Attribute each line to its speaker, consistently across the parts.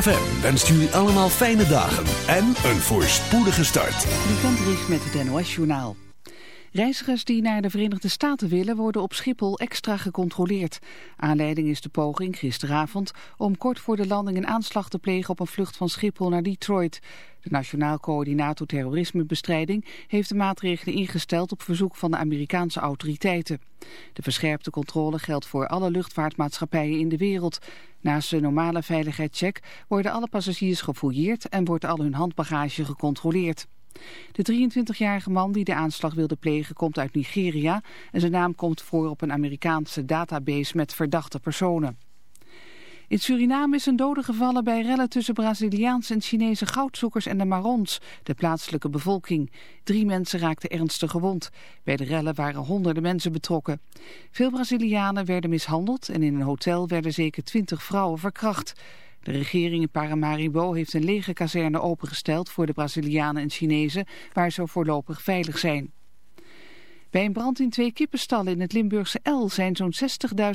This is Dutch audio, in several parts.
Speaker 1: ZFM wenst jullie allemaal fijne dagen en een voorspoedige start.
Speaker 2: Weekend met het NOS Journaal. Reizigers die naar de Verenigde Staten willen worden op Schiphol extra gecontroleerd. Aanleiding is de poging gisteravond om kort voor de landing een aanslag te plegen op een vlucht van Schiphol naar Detroit. De Nationaal Coördinator Terrorismebestrijding heeft de maatregelen ingesteld op verzoek van de Amerikaanse autoriteiten. De verscherpte controle geldt voor alle luchtvaartmaatschappijen in de wereld. Naast de normale veiligheidscheck worden alle passagiers gefouilleerd en wordt al hun handbagage gecontroleerd. De 23-jarige man die de aanslag wilde plegen komt uit Nigeria en zijn naam komt voor op een Amerikaanse database met verdachte personen. In Suriname is een dode gevallen bij rellen tussen Braziliaanse en Chinese goudzoekers en de Marons, de plaatselijke bevolking. Drie mensen raakten ernstig gewond. Bij de rellen waren honderden mensen betrokken. Veel Brazilianen werden mishandeld en in een hotel werden zeker twintig vrouwen verkracht. De regering in Paramaribo heeft een lege kazerne opengesteld voor de Brazilianen en Chinezen, waar ze voorlopig veilig zijn. Bij een brand in twee kippenstallen in het Limburgse El zijn zo'n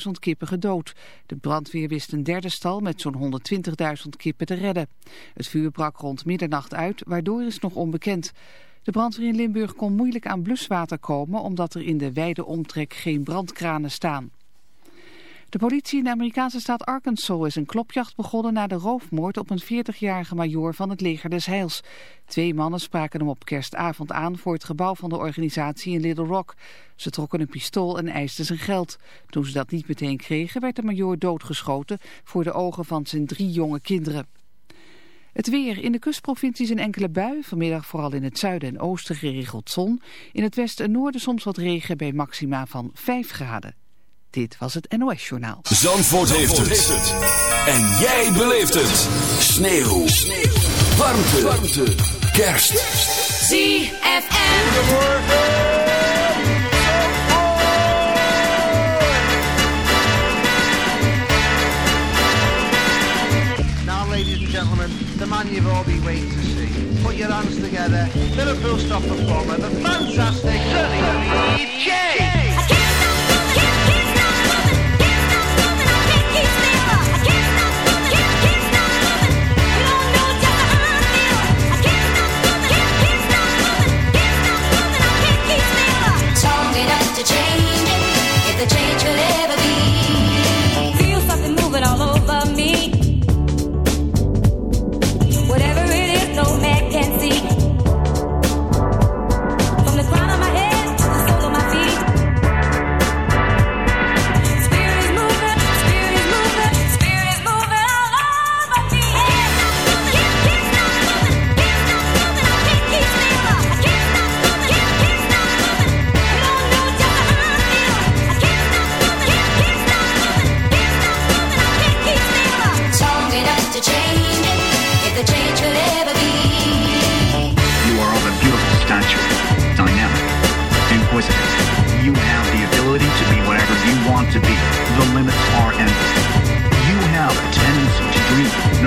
Speaker 2: 60.000 kippen gedood. De brandweer wist een derde stal met zo'n 120.000 kippen te redden. Het vuur brak rond middernacht uit, waardoor is nog onbekend. De brandweer in Limburg kon moeilijk aan bluswater komen omdat er in de wijde omtrek geen brandkranen staan. De politie in de Amerikaanse staat Arkansas is een klopjacht begonnen na de roofmoord op een 40-jarige majoor van het leger des Heils. Twee mannen spraken hem op kerstavond aan voor het gebouw van de organisatie in Little Rock. Ze trokken een pistool en eisten zijn geld. Toen ze dat niet meteen kregen werd de majoor doodgeschoten voor de ogen van zijn drie jonge kinderen. Het weer. In de kustprovincies een enkele bui. Vanmiddag vooral in het zuiden en oosten geregeld zon. In het westen en noorden soms wat regen bij maxima van 5 graden. Dit was het NOS Journaal.
Speaker 1: Zandvoort, heeft, het. En jij beleeft het. Sneeuw. Sneeuw. Warmte. Warmte. Kerst.
Speaker 3: ZFM.
Speaker 4: Now, ladies and gentlemen, the man you've all been waiting to see. Put your hands together. Liverpool stop performer, the fantastic Sonny J.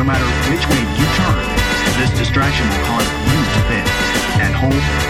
Speaker 5: matter
Speaker 6: which way you turn, this distraction will cause you to fail. and hold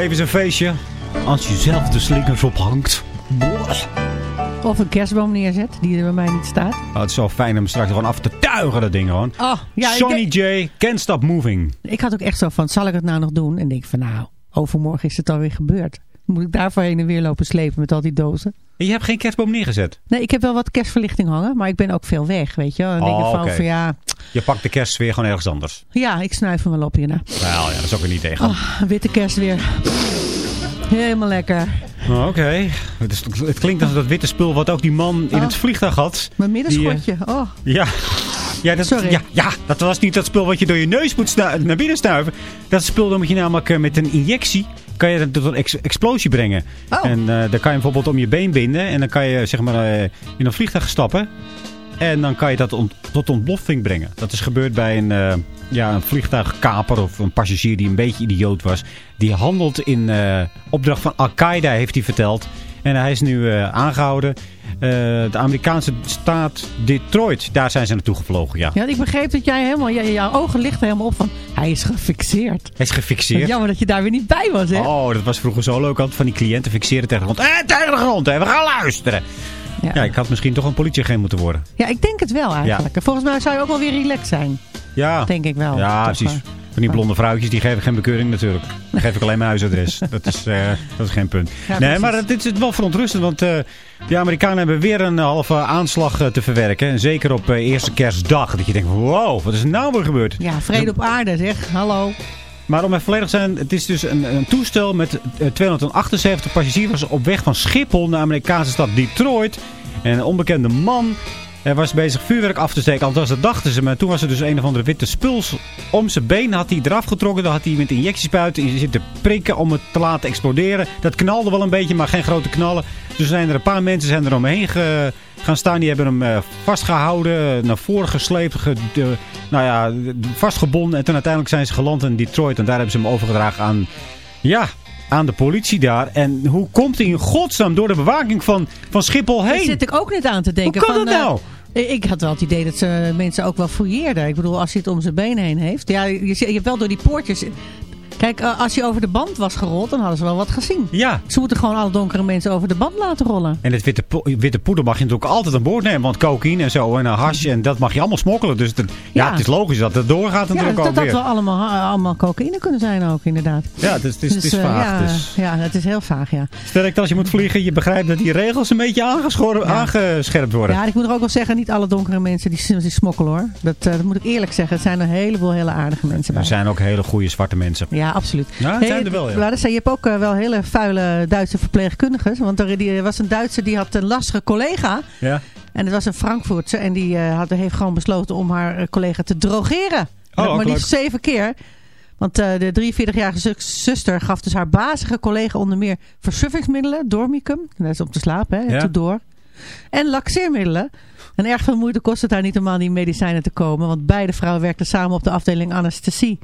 Speaker 5: leven is een feestje. als je zelf de slingers ophangt.
Speaker 7: Of een kerstboom neerzet, die er bij mij niet staat.
Speaker 5: Oh, het is zo fijn om straks gewoon af te tuigen, dat ding gewoon.
Speaker 7: Oh, ja,
Speaker 5: Sonny J, Can't Stop Moving.
Speaker 7: ik had ook echt zo van, zal ik het nou nog doen? En denk van, nou, overmorgen is het alweer gebeurd. Moet ik daarvoor heen en weer lopen slepen met al die dozen?
Speaker 5: En je hebt geen kerstboom neergezet.
Speaker 7: Nee, ik heb wel wat kerstverlichting hangen, maar ik ben ook veel weg, weet je. Dan denk ik
Speaker 5: Oh,
Speaker 7: van,
Speaker 5: oké.
Speaker 7: van, ja,
Speaker 5: Je pakt de kerst weer gewoon ergens anders.
Speaker 7: ja, ik snuif hem wel op hierna.
Speaker 5: Nou ja, dat is ook weer niet tegen.
Speaker 7: Oh, witte kerst weer. Helemaal lekker.
Speaker 5: Oh, Oké. Het, klinkt als dat witte spul wat ook die man in
Speaker 7: Oh.
Speaker 5: het vliegtuig had.
Speaker 7: Mijn middenschotje. Oh,
Speaker 5: Ja. Ja dat,
Speaker 7: Sorry.
Speaker 5: Ja, ja, dat was niet dat spul wat je door je neus moet naar binnen snuiven. Dat spul dan moet je namelijk eh, met een injectie kan je dat tot een ex- explosie brengen.
Speaker 7: Oh.
Speaker 5: En eh, dan kan je bijvoorbeeld om je been binden. En dan kan je zeg maar eh, in een vliegtuig stappen. En dan kan je dat ont- tot ontploffing brengen. Dat is gebeurd bij een, eh, ja, een vliegtuigkaper of een passagier die een beetje idioot was. Die handelt in opdracht van Al-Qaeda, heeft hij verteld. En hij is nu eh, aangehouden. Eh, de Amerikaanse staat Detroit, daar zijn ze naartoe gevlogen, ja.
Speaker 7: ja, ik begreep dat jij helemaal, ja, jouw ogen lichten helemaal op van, hij is gefixeerd.
Speaker 5: Hij is gefixeerd.
Speaker 7: Jammer dat je daar weer niet bij was, hè?
Speaker 5: Oh, dat was vroeger zo leuk. Altijd van die cliënten fixeren tegen de grond. Eh, tegen de grond, hè. we gaan luisteren. Ja, ik had misschien toch een politieagent moeten worden.
Speaker 7: Ja, ik denk het wel eigenlijk. Volgens mij zou je ook wel weer relaxed zijn.
Speaker 5: Ja,
Speaker 7: Denk ik wel.
Speaker 5: ja precies. Van die blonde vrouwtjes, die geven geen bekeuring natuurlijk. Dan geef ik alleen mijn huisadres. Dat is, eh, dat is geen punt.
Speaker 7: Ja,
Speaker 5: nee, maar dit is wel verontrustend. Want eh de Amerikanen hebben weer een halve aanslag eh, te verwerken. En zeker op eh, eerste kerstdag. Dat je denkt, wow, wat is er nou weer gebeurd?
Speaker 7: Ja, vrede op aarde, zeg. Hallo.
Speaker 5: Maar om even volledig te zijn, het is dus een, een toestel met eh, 278 passagiers op weg van Schiphol naar de Amerikaanse stad Detroit. En een onbekende man eh, was bezig vuurwerk af te steken. Althans, dat dachten ze. Maar toen was er dus een of andere witte spuls om zijn been. Had hij eraf getrokken. Dan had hij met injectiespuiten zitten prikken om het te laten exploderen. Dat knalde wel een beetje, maar geen grote knallen. Dus zijn er een paar mensen zijn er omheen gaan staan. Die hebben hem eh, vastgehouden, naar voren gesleept, nou ja, vastgebonden. En toen uiteindelijk zijn ze geland in Detroit. En daar hebben ze hem overgedragen aan, ja, aan de politie daar. En hoe komt hij in godsnaam door de bewaking van, van Schiphol
Speaker 7: Daar
Speaker 5: heen?
Speaker 7: zit ik ook net aan te denken.
Speaker 5: Hoe kan
Speaker 7: van,
Speaker 5: dat
Speaker 7: eh,
Speaker 5: nou?
Speaker 7: ik had wel het idee dat ze mensen ook wel fouilleerden. Ik bedoel, als hij het om zijn been heen heeft. Ja, je, je hebt wel door die poortjes... Kijk, eh, als hij over de band was gerold, dan hadden ze wel wat gezien.
Speaker 5: Ja.
Speaker 7: Ze moeten gewoon alle donkere mensen over de band laten rollen.
Speaker 5: En het witte, po- witte poeder mag je natuurlijk altijd aan boord nemen. Want cocaïne en zo en uh, hash en dat mag je allemaal smokkelen. Dus het, ja.
Speaker 7: Ja.
Speaker 5: het is logisch dat het doorgaat
Speaker 7: Ja,
Speaker 5: natuurlijk
Speaker 7: dat
Speaker 5: ook
Speaker 7: had
Speaker 5: weer.
Speaker 7: wel allemaal, ha- allemaal cocaïne kunnen zijn ook, inderdaad.
Speaker 5: Ja, het is, het is, het is
Speaker 7: eh,
Speaker 5: vaag.
Speaker 7: ja,
Speaker 5: Dus.
Speaker 7: ja, het is heel vaag, ja.
Speaker 5: Sterk als je moet vliegen, je begrijpt dat die regels een beetje
Speaker 7: Ja.
Speaker 5: aangescherpt worden.
Speaker 7: Ja, ik moet er ook wel zeggen, niet alle donkere mensen die, die smokkelen hoor. Dat, eh, dat moet ik eerlijk zeggen. Het zijn een heleboel hele aardige mensen bij.
Speaker 5: Er zijn ook hele goede zwarte mensen.
Speaker 7: Ja, absoluut.
Speaker 5: Ja, het zijn er wel, ja.
Speaker 7: maar je hebt ook eh, wel hele vuile Duitse verpleegkundigen. Want er, was een Duitser die had een lastige collega.
Speaker 5: Ja?
Speaker 7: En dat was een Frankfurtse. En die eh, had, heeft gewoon besloten om haar eh, collega te drogeren.
Speaker 5: Oh,
Speaker 7: maar liefst zeven keer. Want de 43-jarige zu- zuster gaf dus haar bazige collega onder meer versuffingsmiddelen, dormicum, dat is om te slapen, hè,
Speaker 5: ja.
Speaker 7: door. En laxeermiddelen. En erg veel moeite kost het haar niet om aan die medicijnen te komen. Want beide vrouwen werkten samen op de afdeling anesthesie.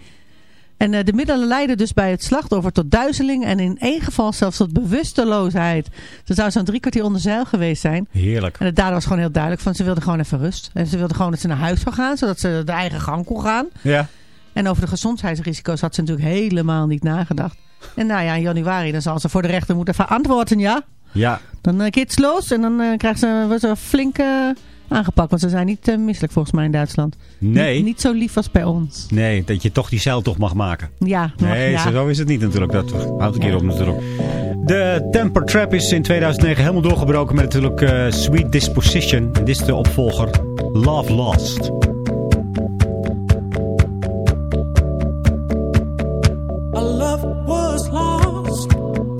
Speaker 7: En eh, de middelen leidden dus bij het slachtoffer tot duizeling en in één geval zelfs tot bewusteloosheid. Ze zou zo'n drie kwartier onder zeil geweest zijn.
Speaker 5: Heerlijk.
Speaker 7: En dader was gewoon heel duidelijk van ze wilde gewoon even rust. En ze wilde gewoon dat ze naar huis zou gaan, zodat ze de eigen gang kon gaan.
Speaker 5: Ja.
Speaker 7: En over de gezondheidsrisico's had ze natuurlijk helemaal niet nagedacht. En nou ja, in januari dan zal ze voor de rechter moeten verantwoorden, ja.
Speaker 5: Ja.
Speaker 7: Dan uh, het los en dan uh, krijgt ze, wordt ze flink uh, aangepakt. Want ze zijn niet uh, misselijk volgens mij in Duitsland.
Speaker 5: Nee.
Speaker 7: Niet, niet, zo lief als bij ons.
Speaker 5: Nee, dat je toch die zeiltocht mag maken.
Speaker 7: Ja.
Speaker 5: Nee,
Speaker 7: mag, ja.
Speaker 5: zo is het niet natuurlijk. Dat houdt ik hier op natuurlijk. De Temper Trap is in 2009 helemaal doorgebroken met natuurlijk uh, Sweet Disposition. Dit is de opvolger Love Lost.
Speaker 8: We found, yeah.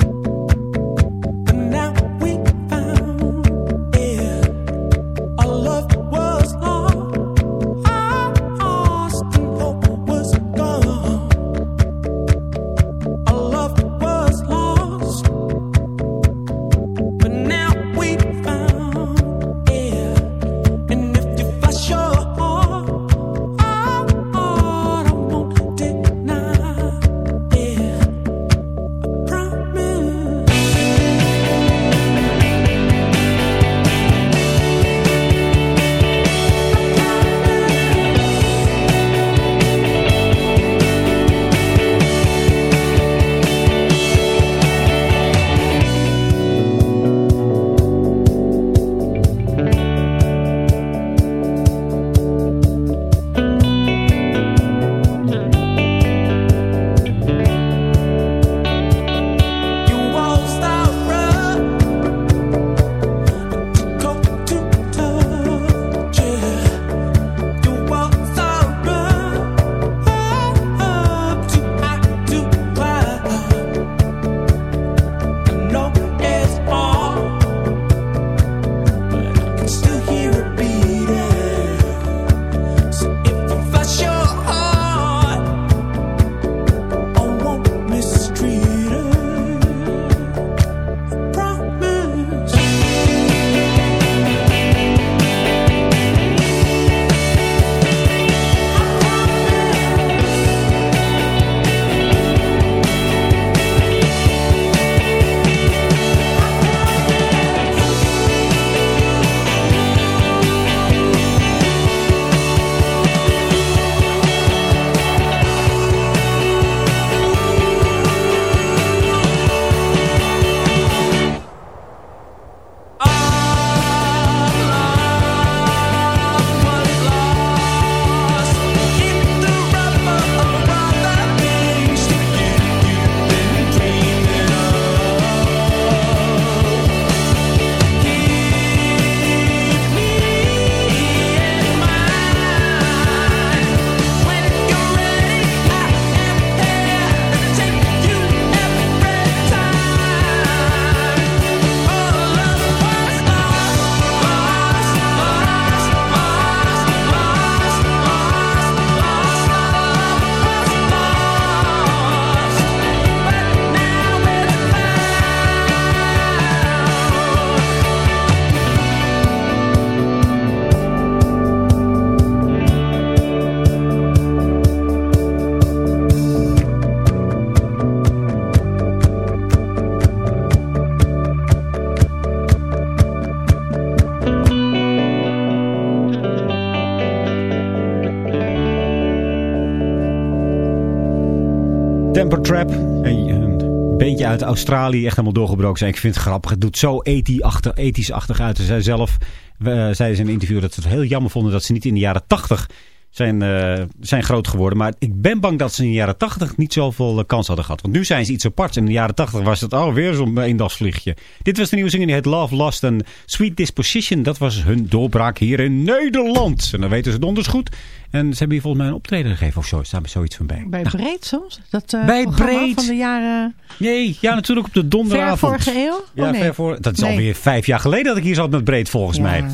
Speaker 5: Trap. Een, een beentje uit Australië, echt helemaal doorgebroken zijn. Ik vind het grappig. Het doet zo ethisch-achtig uit. Ze zei zelf, uh, zeiden ze in een interview dat ze het heel jammer vonden dat ze niet in de jaren 80 zijn, uh, zijn groot geworden. Maar ik ben bang dat ze in de jaren 80 niet zoveel kans hadden gehad. Want nu zijn ze iets aparts. En in de jaren 80 was het alweer oh, zo'n eendagsvliegje. Dit was de nieuwe zingen die heet Love, Lost en Sweet Disposition. Dat was hun doorbraak hier in Nederland. En dan weten ze donders goed. En ze hebben hier volgens mij een optreden gegeven of zo. Staat er zoiets van bij.
Speaker 7: Bij
Speaker 5: nou,
Speaker 7: Breed soms? Dat, uh,
Speaker 5: bij Breed.
Speaker 7: van de jaren...
Speaker 5: Nee, ja natuurlijk op de donderavond.
Speaker 7: Ver vorige eeuw?
Speaker 5: Ja,
Speaker 7: oh, nee.
Speaker 5: ver voor... Dat is nee. alweer vijf jaar geleden dat ik hier zat met Breed volgens
Speaker 7: ja.
Speaker 5: mij.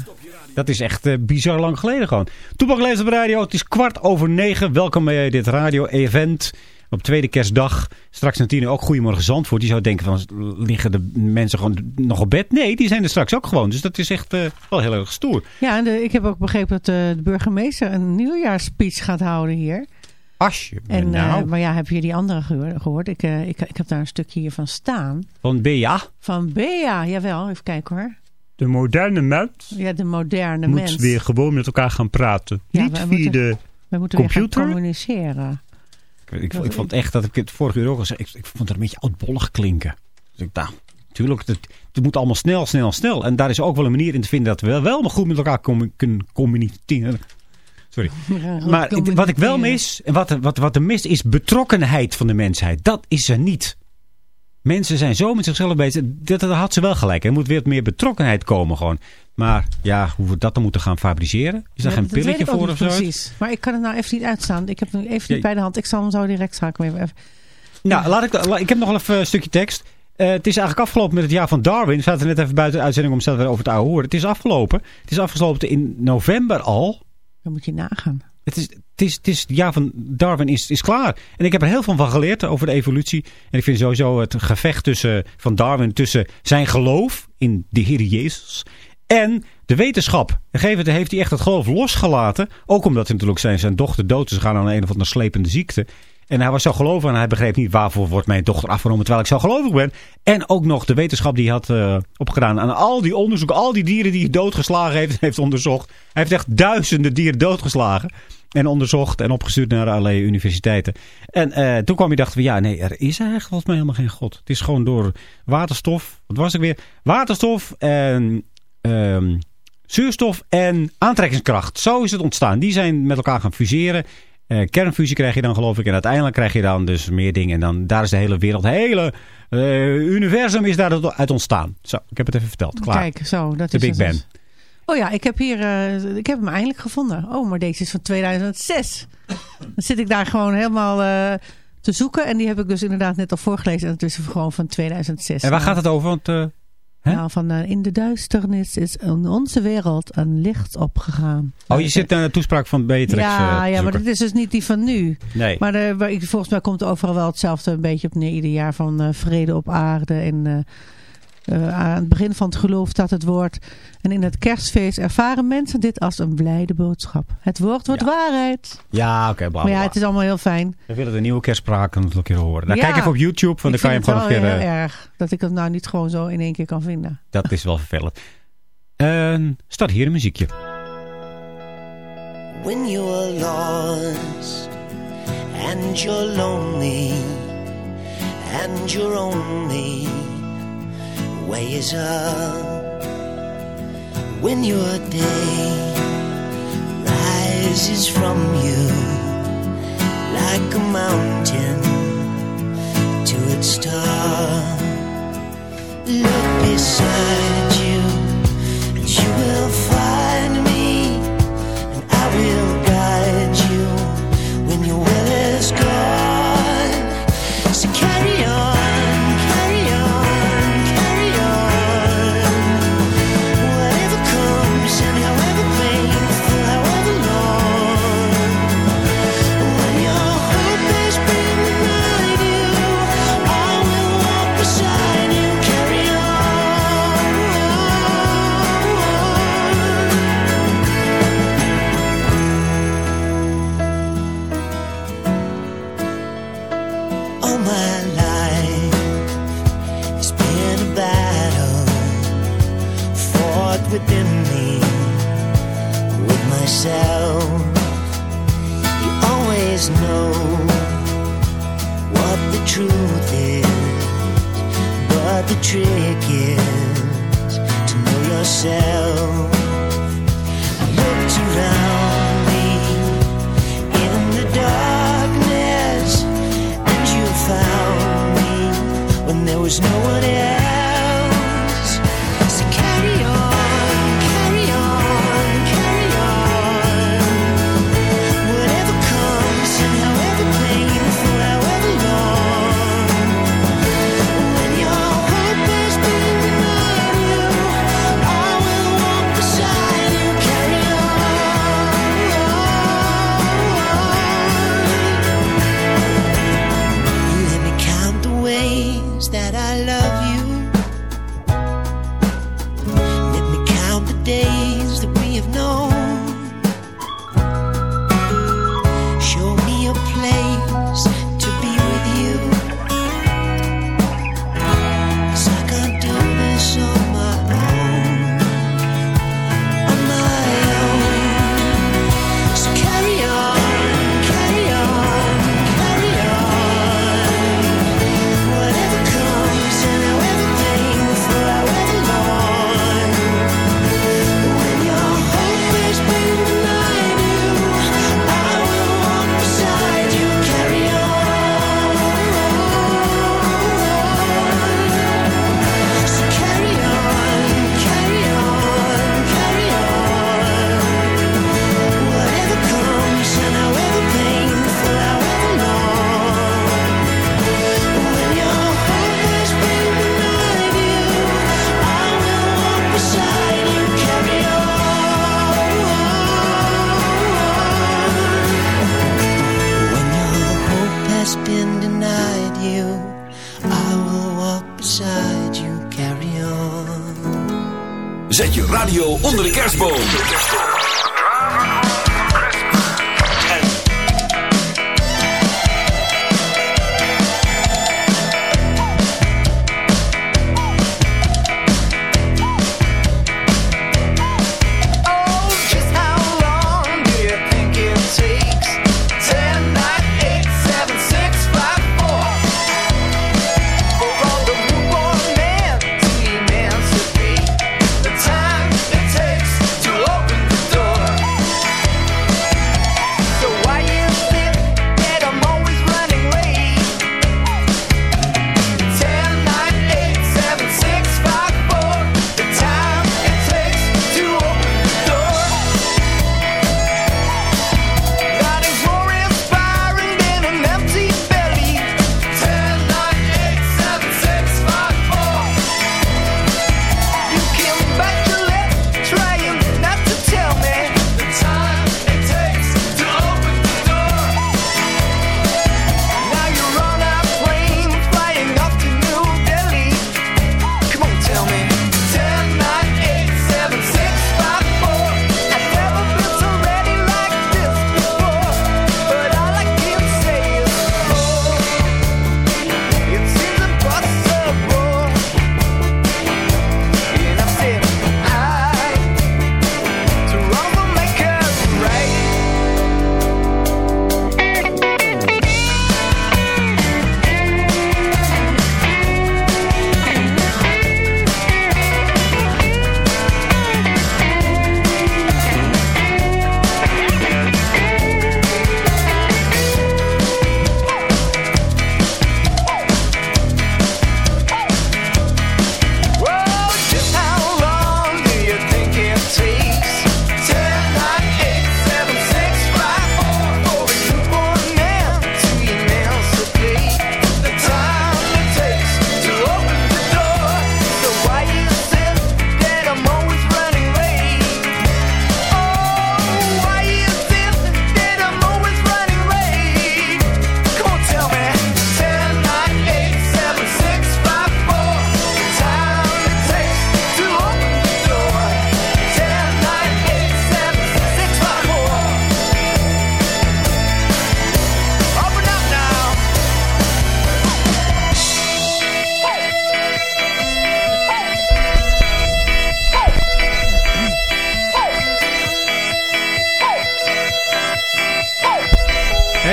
Speaker 5: Dat is echt uh, bizar lang geleden gewoon. Toepak op radio. Het is kwart over negen. Welkom bij dit radio-event. Op tweede kerstdag. Straks na tien uur ook Goedemorgen Zandvoort. Die zou denken van, liggen de mensen gewoon nog op bed? Nee, die zijn er straks ook gewoon. Dus dat is echt uh, wel heel erg stoer.
Speaker 7: Ja, en de, ik heb ook begrepen dat uh, de burgemeester een nieuwjaarsspeech gaat houden hier.
Speaker 5: Asje,
Speaker 7: en,
Speaker 5: nou.
Speaker 7: uh, maar ja, heb je die andere gehoord? Ik, uh, ik, ik heb daar een stukje hier van staan.
Speaker 5: Van Bea?
Speaker 7: Van Bea, jawel. Even kijken hoor.
Speaker 9: De moderne mens
Speaker 7: ja, de moderne
Speaker 9: moet
Speaker 7: mens.
Speaker 9: weer gewoon met elkaar gaan praten.
Speaker 7: Ja,
Speaker 9: Niet via
Speaker 7: moeten,
Speaker 9: de
Speaker 7: wij moeten
Speaker 9: computer.
Speaker 7: weer gaan communiceren.
Speaker 5: Ik, ik, ik, vond echt, dat ik het vorige uur ook al gezegd, ik, ik vond het een beetje oudbollig klinken. Dus ik dacht, natuurlijk, het, het, moet allemaal snel, snel, snel. En daar is ook wel een manier in te vinden dat we wel, wel maar goed met elkaar com kunnen communiceren. Sorry.
Speaker 7: Ja,
Speaker 5: maar wat ik wel mis, en wat, wat, wat er mist, is betrokkenheid van de mensheid. Dat is er niet. Mensen zijn zo met zichzelf bezig. Dat, dat had ze wel gelijk. Er moet weer meer betrokkenheid komen gewoon. Maar ja, hoe we dat dan moeten gaan fabriceren? Is daar
Speaker 7: Ja,
Speaker 5: geen pilletje voor of zo?
Speaker 7: Precies. Maar ik kan het nou even niet uitstaan. Ik heb hem even
Speaker 5: Ja.
Speaker 7: niet bij de hand. Ik zal hem zo direct schakelen. Even.
Speaker 5: Nou, laat ik, ik heb nog wel even een stukje tekst. Eh, het is eigenlijk afgelopen met het jaar van Darwin. We zaten net even buiten de uitzending om zelf weer over het oude horen. Het is afgelopen. Het is afgesloten in november al.
Speaker 7: Dan moet je nagaan.
Speaker 5: Het is, het is, het van Darwin is, is klaar. En ik heb er heel veel van geleerd over de evolutie. En ik vind sowieso het gevecht tussen, van Darwin tussen zijn geloof in de Heer Jezus en de wetenschap. Gegeven heeft hij echt het geloof losgelaten. Ook omdat hij natuurlijk zijn, zijn dochter dood is gegaan aan een of andere slepende ziekte. En hij was zo gelovig en hij begreep niet waarvoor wordt mijn dochter afgenomen terwijl ik zo gelovig ben. En ook nog de wetenschap die hij had uh, opgedaan aan al die onderzoeken, al die dieren die hij doodgeslagen heeft, heeft onderzocht. Hij heeft echt duizenden dieren doodgeslagen en onderzocht en opgestuurd naar allerlei universiteiten. En uh, toen kwam hij dacht van ja, nee, er is eigenlijk volgens mij helemaal geen God. Het is gewoon door waterstof, wat was ik weer? Waterstof en um, zuurstof en aantrekkingskracht. Zo is het ontstaan. Die zijn met elkaar gaan fuseren. Uh, kernfusie krijg je dan geloof ik. En uiteindelijk krijg je dan dus meer dingen. En dan, daar is de hele wereld, het hele uh, universum is daaruit ontstaan. Zo, ik heb het even verteld. Klaar.
Speaker 7: Kijk, zo. Dat
Speaker 5: de
Speaker 7: is
Speaker 5: Big
Speaker 7: dus. Oh ja, ik heb hier, uh, ik heb hem eindelijk gevonden. Oh, maar deze is van 2006. Dan zit ik daar gewoon helemaal te zoeken. En die heb ik dus inderdaad net al voorgelezen. En het is gewoon van 2006.
Speaker 5: En waar gaat het over? Want,
Speaker 7: nou, van uh, in de duisternis is in onze wereld een licht opgegaan.
Speaker 5: Oh, je zit naar de toespraak van Beatrix.
Speaker 7: Ja, ja maar dit is dus niet die van nu.
Speaker 5: Nee.
Speaker 7: Maar de, volgens mij komt overal wel hetzelfde een beetje op neer. Ieder jaar van uh, vrede op aarde. En uh, uh, aan het begin van het geloof staat het woord. En in het kerstfeest ervaren mensen dit als een blijde boodschap. Het woord wordt
Speaker 5: ja.
Speaker 7: waarheid.
Speaker 5: Ja, oké. Okay,
Speaker 7: maar ja, het is allemaal heel fijn.
Speaker 5: We willen de nieuwe kerstspraak nog een keer horen. Nou, ja, kijk even op YouTube. Van
Speaker 7: ik
Speaker 5: dan kan je hem
Speaker 7: het
Speaker 5: gewoon
Speaker 7: wel
Speaker 5: een keer...
Speaker 7: heel erg dat ik het nou niet gewoon zo in één keer kan vinden.
Speaker 5: Dat is wel vervelend. Uh, start hier een muziekje.
Speaker 10: When you're lost and you're lonely and your only way is up when your day rises from you like a mountain to its top look beside you and you will find me and I will guide you when your will is gone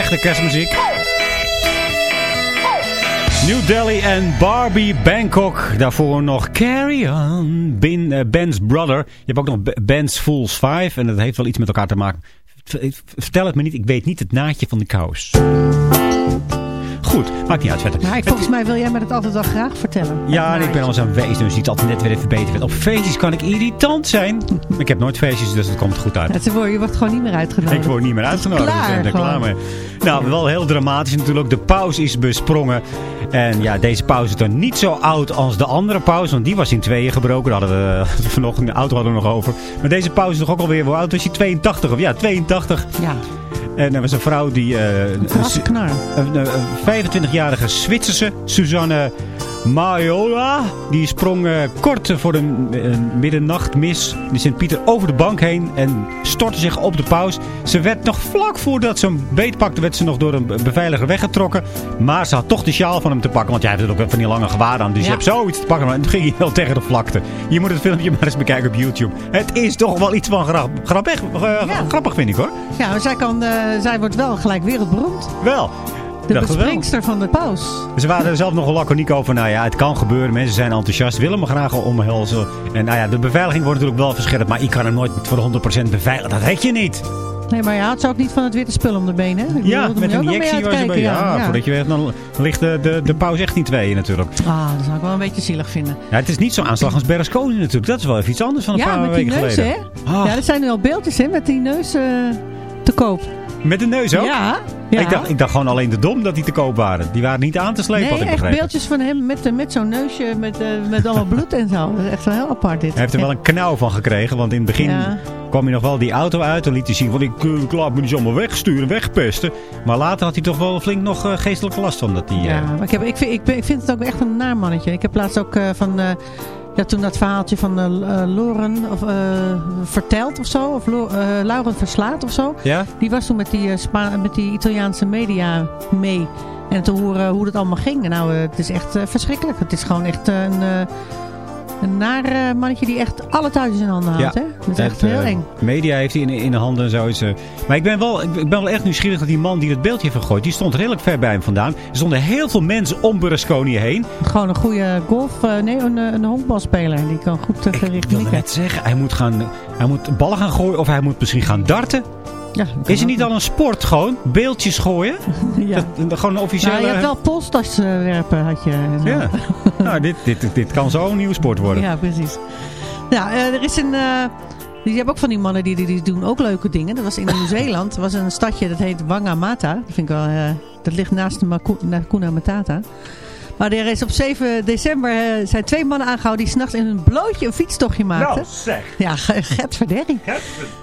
Speaker 5: Echte kerstmuziek. New Delhi en Barbie Bangkok. Daarvoor nog Carry On. Ben, eh, Ben's Brother. Je hebt ook nog Ben's Fools 5. En dat heeft wel iets met elkaar te maken. Vertel het me niet. Ik weet niet het naadje van de kous. Goed, maakt niet uit verder.
Speaker 7: Maar ik, volgens mij wil jij me dat altijd wel graag vertellen.
Speaker 5: Ja, en ik ben al eens aan wees, dus niet altijd net weer even beter werd. Op feestjes kan ik irritant zijn. Ik heb nooit feestjes, dus het komt goed uit.
Speaker 7: Wordt, je wordt gewoon niet meer uitgenodigd.
Speaker 5: Ik word niet meer uitgenodigd.
Speaker 7: Klaar,
Speaker 5: dus ik ben er klaar
Speaker 7: gewoon.
Speaker 5: mee. Nou, wel heel dramatisch natuurlijk. De paus is besprongen. En ja, deze paus is dan niet zo oud als de andere paus. Want die was in tweeën gebroken. Daar hadden we vanochtend de auto hadden we nog over. Maar deze paus is toch ook alweer, hoe oud was hij? 82 of ja, 82.
Speaker 7: Ja,
Speaker 5: En er was een vrouw die... eh, een-
Speaker 7: knar.
Speaker 5: een, een 25-jarige Zwitserse, Suzanne Maiola. Die sprong eh, kort voor de eh, middernachtmis de Sint-Pieter over de bank heen en stortte zich op de paus. Ze werd nog vlak voordat ze hem beet pakte, werd ze nog door een be- beveiliger weggetrokken. Maar ze had toch de sjaal van hem te pakken, want jij hebt ook van die lange gewaar aan. Dus je hebt zoiets te pakken. En toen ging hij heel tegen de vlakte. Je moet het filmpje maar eens bekijken op YouTube. Het is toch wel iets van grap, grappig, eh,
Speaker 7: Ja.
Speaker 5: grappig, vind ik hoor.
Speaker 7: Ja, maar zij, kan, eh, zij wordt wel gelijk wereldberoemd.
Speaker 5: Wel.
Speaker 7: De
Speaker 5: het
Speaker 7: bespringster van de paus.
Speaker 5: Ze waren er zelf nogal laconiek over. Nou ja, het kan gebeuren. Mensen zijn enthousiast. Willen me graag omhelzen. En nou ja, de beveiliging wordt natuurlijk wel verscherpt. Maar ik kan hem nooit voor de 100% beveiligen. Dat heb je niet.
Speaker 7: Nee, maar je had ze ook niet van het witte spul om de benen. hè? Ik
Speaker 5: Ja, met een injectie was erbij. Ja,
Speaker 7: ja.
Speaker 5: voordat je weet, dan ligt de, de, de pauze echt in tweeën natuurlijk.
Speaker 7: Ah, dat zou ik wel een beetje zielig vinden.
Speaker 5: Ja, het is niet zo'n aanslag als Berlusconi natuurlijk. Dat is wel even iets anders van een
Speaker 7: Ja,
Speaker 5: paar
Speaker 7: met die
Speaker 5: weken
Speaker 7: neus,
Speaker 5: geleden.
Speaker 7: hè?
Speaker 5: Ah,
Speaker 7: Ja, er zijn nu al beeldjes, hè, met die neus eh, te koop.
Speaker 5: Met de neus ook?
Speaker 7: Ja, ja.
Speaker 5: Ik, dacht, ik dacht gewoon alleen de dom dat die te koop waren. Die waren niet aan te slepen,
Speaker 7: nee,
Speaker 5: had ik
Speaker 7: echt
Speaker 5: begrepen.
Speaker 7: beeldjes van hem met, eh, met zo'n neusje, met, eh, met allemaal bloed en zo. Dat is echt wel heel apart dit.
Speaker 5: Hij heeft er wel een knauw van gekregen. Want in het begin
Speaker 7: Ja.
Speaker 5: kwam hij nog wel die auto uit. En liet hij zien van ik, eh, ik laat me niet allemaal wegsturen, wegpesten. Maar later had hij toch wel flink nog geestelijke last van. Dat hij,
Speaker 7: Ja, maar ik, heb, ik, vind, ik, ben- ik vind het ook echt een naar mannetje. Ik heb laatst ook van... ja, toen dat verhaaltje van eh, Loren of, eh, verteld of zo. Of Lauren Verslaat of zo.
Speaker 5: ja?
Speaker 7: Die was toen met die, Spa- met die Italiaanse media mee. En te horen hoe dat allemaal ging. Nou, het is echt verschrikkelijk. Het is gewoon echt een, een naar eh, mannetje die echt alle touwtjes in handen houdt.
Speaker 5: Ja,
Speaker 7: hè? Dat is echt heel
Speaker 5: eh,
Speaker 7: eng.
Speaker 5: Media heeft hij in, in de handen en zo. Is, eh, maar ik ben, wel, ik ben wel echt nieuwsgierig dat die man die het beeldje heeft gegooid. Die stond redelijk ver bij hem vandaan. Er stonden heel veel mensen om Berlusconi heen.
Speaker 7: Gewoon een goede golf... nee, een, een honkbalspeler. Die kan goed uh,
Speaker 5: Ik
Speaker 7: gericht
Speaker 5: wilde net zeggen, hij moet, gaan, hij moet ballen gaan gooien of hij moet misschien gaan darten.
Speaker 7: Ja,
Speaker 5: Is het niet al een sport gewoon? Beeldjes gooien?
Speaker 7: Ja.
Speaker 5: Dat, gewoon een officiële...
Speaker 7: Nou, je hebt wel polstas eh, werpen, had je. zo.
Speaker 5: Ja, nou, dit, dit, dit kan zo een nieuwe sport worden.
Speaker 7: Ja, precies. Ja, eh, er is een... eh je hebt ook van die mannen die, die, die doen ook leuke dingen. Dat was in Nieuw-Zeeland. Was een stadje dat heet Wangamata. Dat vind ik wel... eh, dat ligt naast de Hakuna Matata. Maar er is op 7 december eh, zijn twee mannen aangehouden die s'nachts in hun blootje een fietstochtje maakten.
Speaker 8: Nou, zeg.
Speaker 7: Ja, get verderring.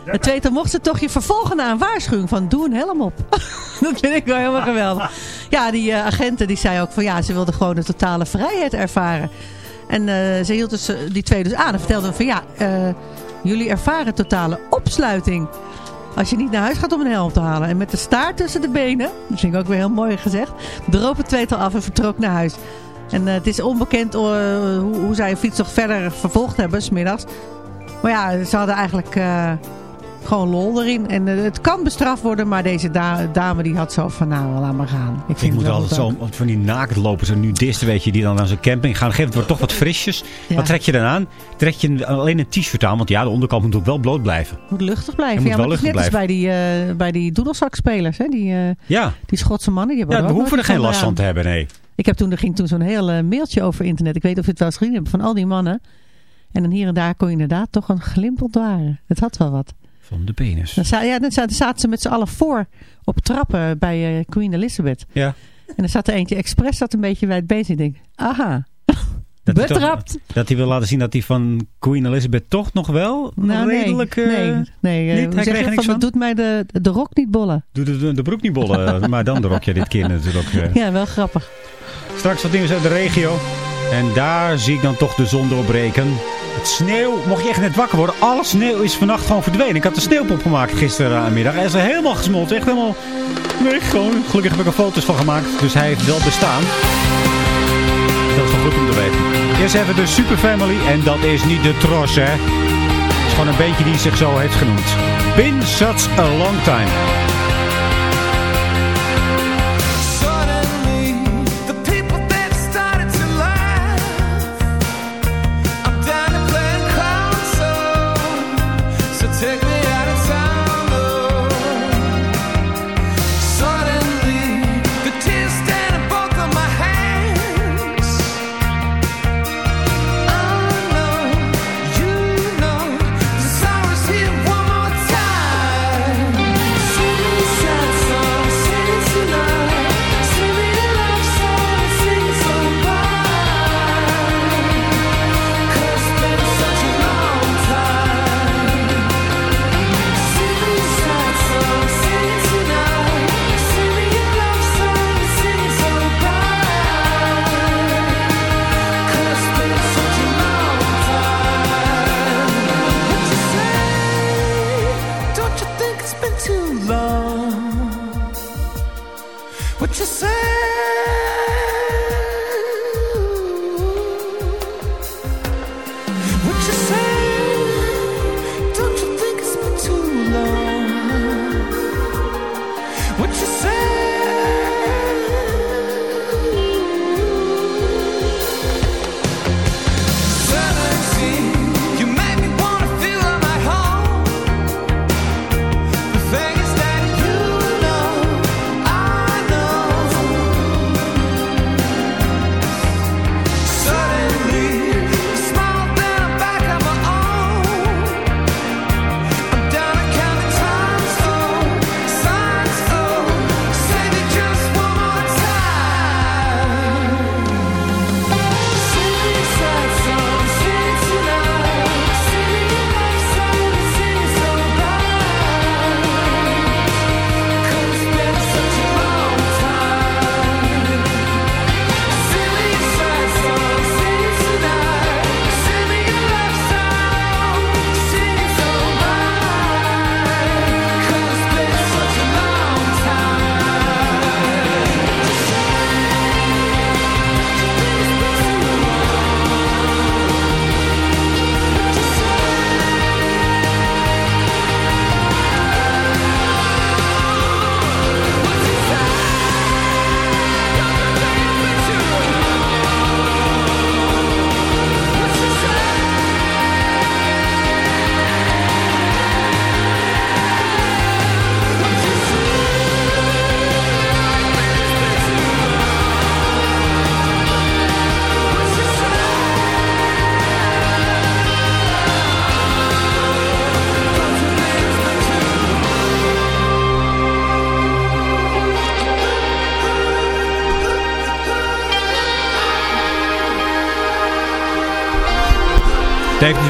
Speaker 7: Het tweetal mocht ze tochtje vervolgen na een waarschuwing van doe een helm op. dat vind ik wel helemaal geweldig. Ja, die eh, agenten die zei ook van ja, ze wilden gewoon de totale vrijheid ervaren. En eh, ze hield dus, die twee dus aan en vertelde van ja, jullie ervaren totale opsluiting. Als je niet naar huis gaat om een helm te halen. En met de staart tussen de benen, dat vind ik ook weer heel mooi gezegd, droop het tweetal af en vertrok naar huis. En eh, het is onbekend eh, hoe, hoe zij een fietstocht verder vervolgd hebben, smiddags. Maar ja, ze hadden eigenlijk eh, gewoon lol erin. En eh, het kan bestraft worden, maar deze da- dame die had zo van nou, laat maar gaan. Ik,
Speaker 5: Ik
Speaker 7: vind
Speaker 5: moet
Speaker 7: het wel
Speaker 5: altijd zo van die naaktlopers en nudisten, weet je, die dan naar zo'n camping gaan. Geef het wordt toch wat frisjes.
Speaker 7: Ja.
Speaker 5: Wat trek je dan aan? Trek je alleen een t-shirt aan, want ja, de onderkant moet ook wel bloot blijven.
Speaker 7: moet luchtig blijven.
Speaker 5: Moet
Speaker 7: ja,
Speaker 5: wel
Speaker 7: maar het is net
Speaker 5: luchtig
Speaker 7: als bij die, eh bij die doedelzakspelers. Hè? Die, eh,
Speaker 5: Ja,
Speaker 7: die Schotse mannen. Die hebben
Speaker 5: ja we hoeven er geen last van
Speaker 7: aan.
Speaker 5: te hebben, nee.
Speaker 7: Ik heb toen, er ging toen zo'n heel mailtje over internet. Ik weet of je het wel eens gezien hebt van al die mannen. En dan hier en daar kon je inderdaad toch een glimp ontwaren. Het had wel wat.
Speaker 5: Van de penis.
Speaker 7: Dan, za- ja, dan zaten, ze met z'n allen voor op trappen bij eh, Queen Elizabeth.
Speaker 5: Ja.
Speaker 7: En er zat er eentje expres dat een beetje bij het bezig. Ik denk, aha,
Speaker 5: Dat hij toch-
Speaker 7: betrapt.
Speaker 5: Dat hij wil laten zien dat hij van Queen Elizabeth toch nog wel
Speaker 7: Nou, nee,
Speaker 5: redelijk... eh,
Speaker 7: nee, nee. eh,
Speaker 5: niet? Hij
Speaker 7: zeg
Speaker 5: kreeg
Speaker 7: je van,
Speaker 5: niks van?
Speaker 7: doet mij de, de rok niet bollen.
Speaker 5: Doe de, de, de broek niet bollen, maar dan de rokje dit keer natuurlijk. eh.
Speaker 7: Ja, wel grappig.
Speaker 5: Straks wat nieuws uit de regio. En daar zie ik dan toch de zon doorbreken. Het sneeuw, mocht je echt net wakker worden, alle sneeuw is vannacht gewoon verdwenen. Ik had de sneeuwpop gemaakt gisterenmiddag. Hij is er helemaal gesmolten, echt helemaal gewoon. Gelukkig heb ik er foto's van gemaakt, dus hij heeft wel bestaan. Dat is wel goed om te weten. Eerst even de Super Family en dat is niet de Tros, hè. Het is gewoon een beetje die zich zo heeft genoemd. Been such a long time.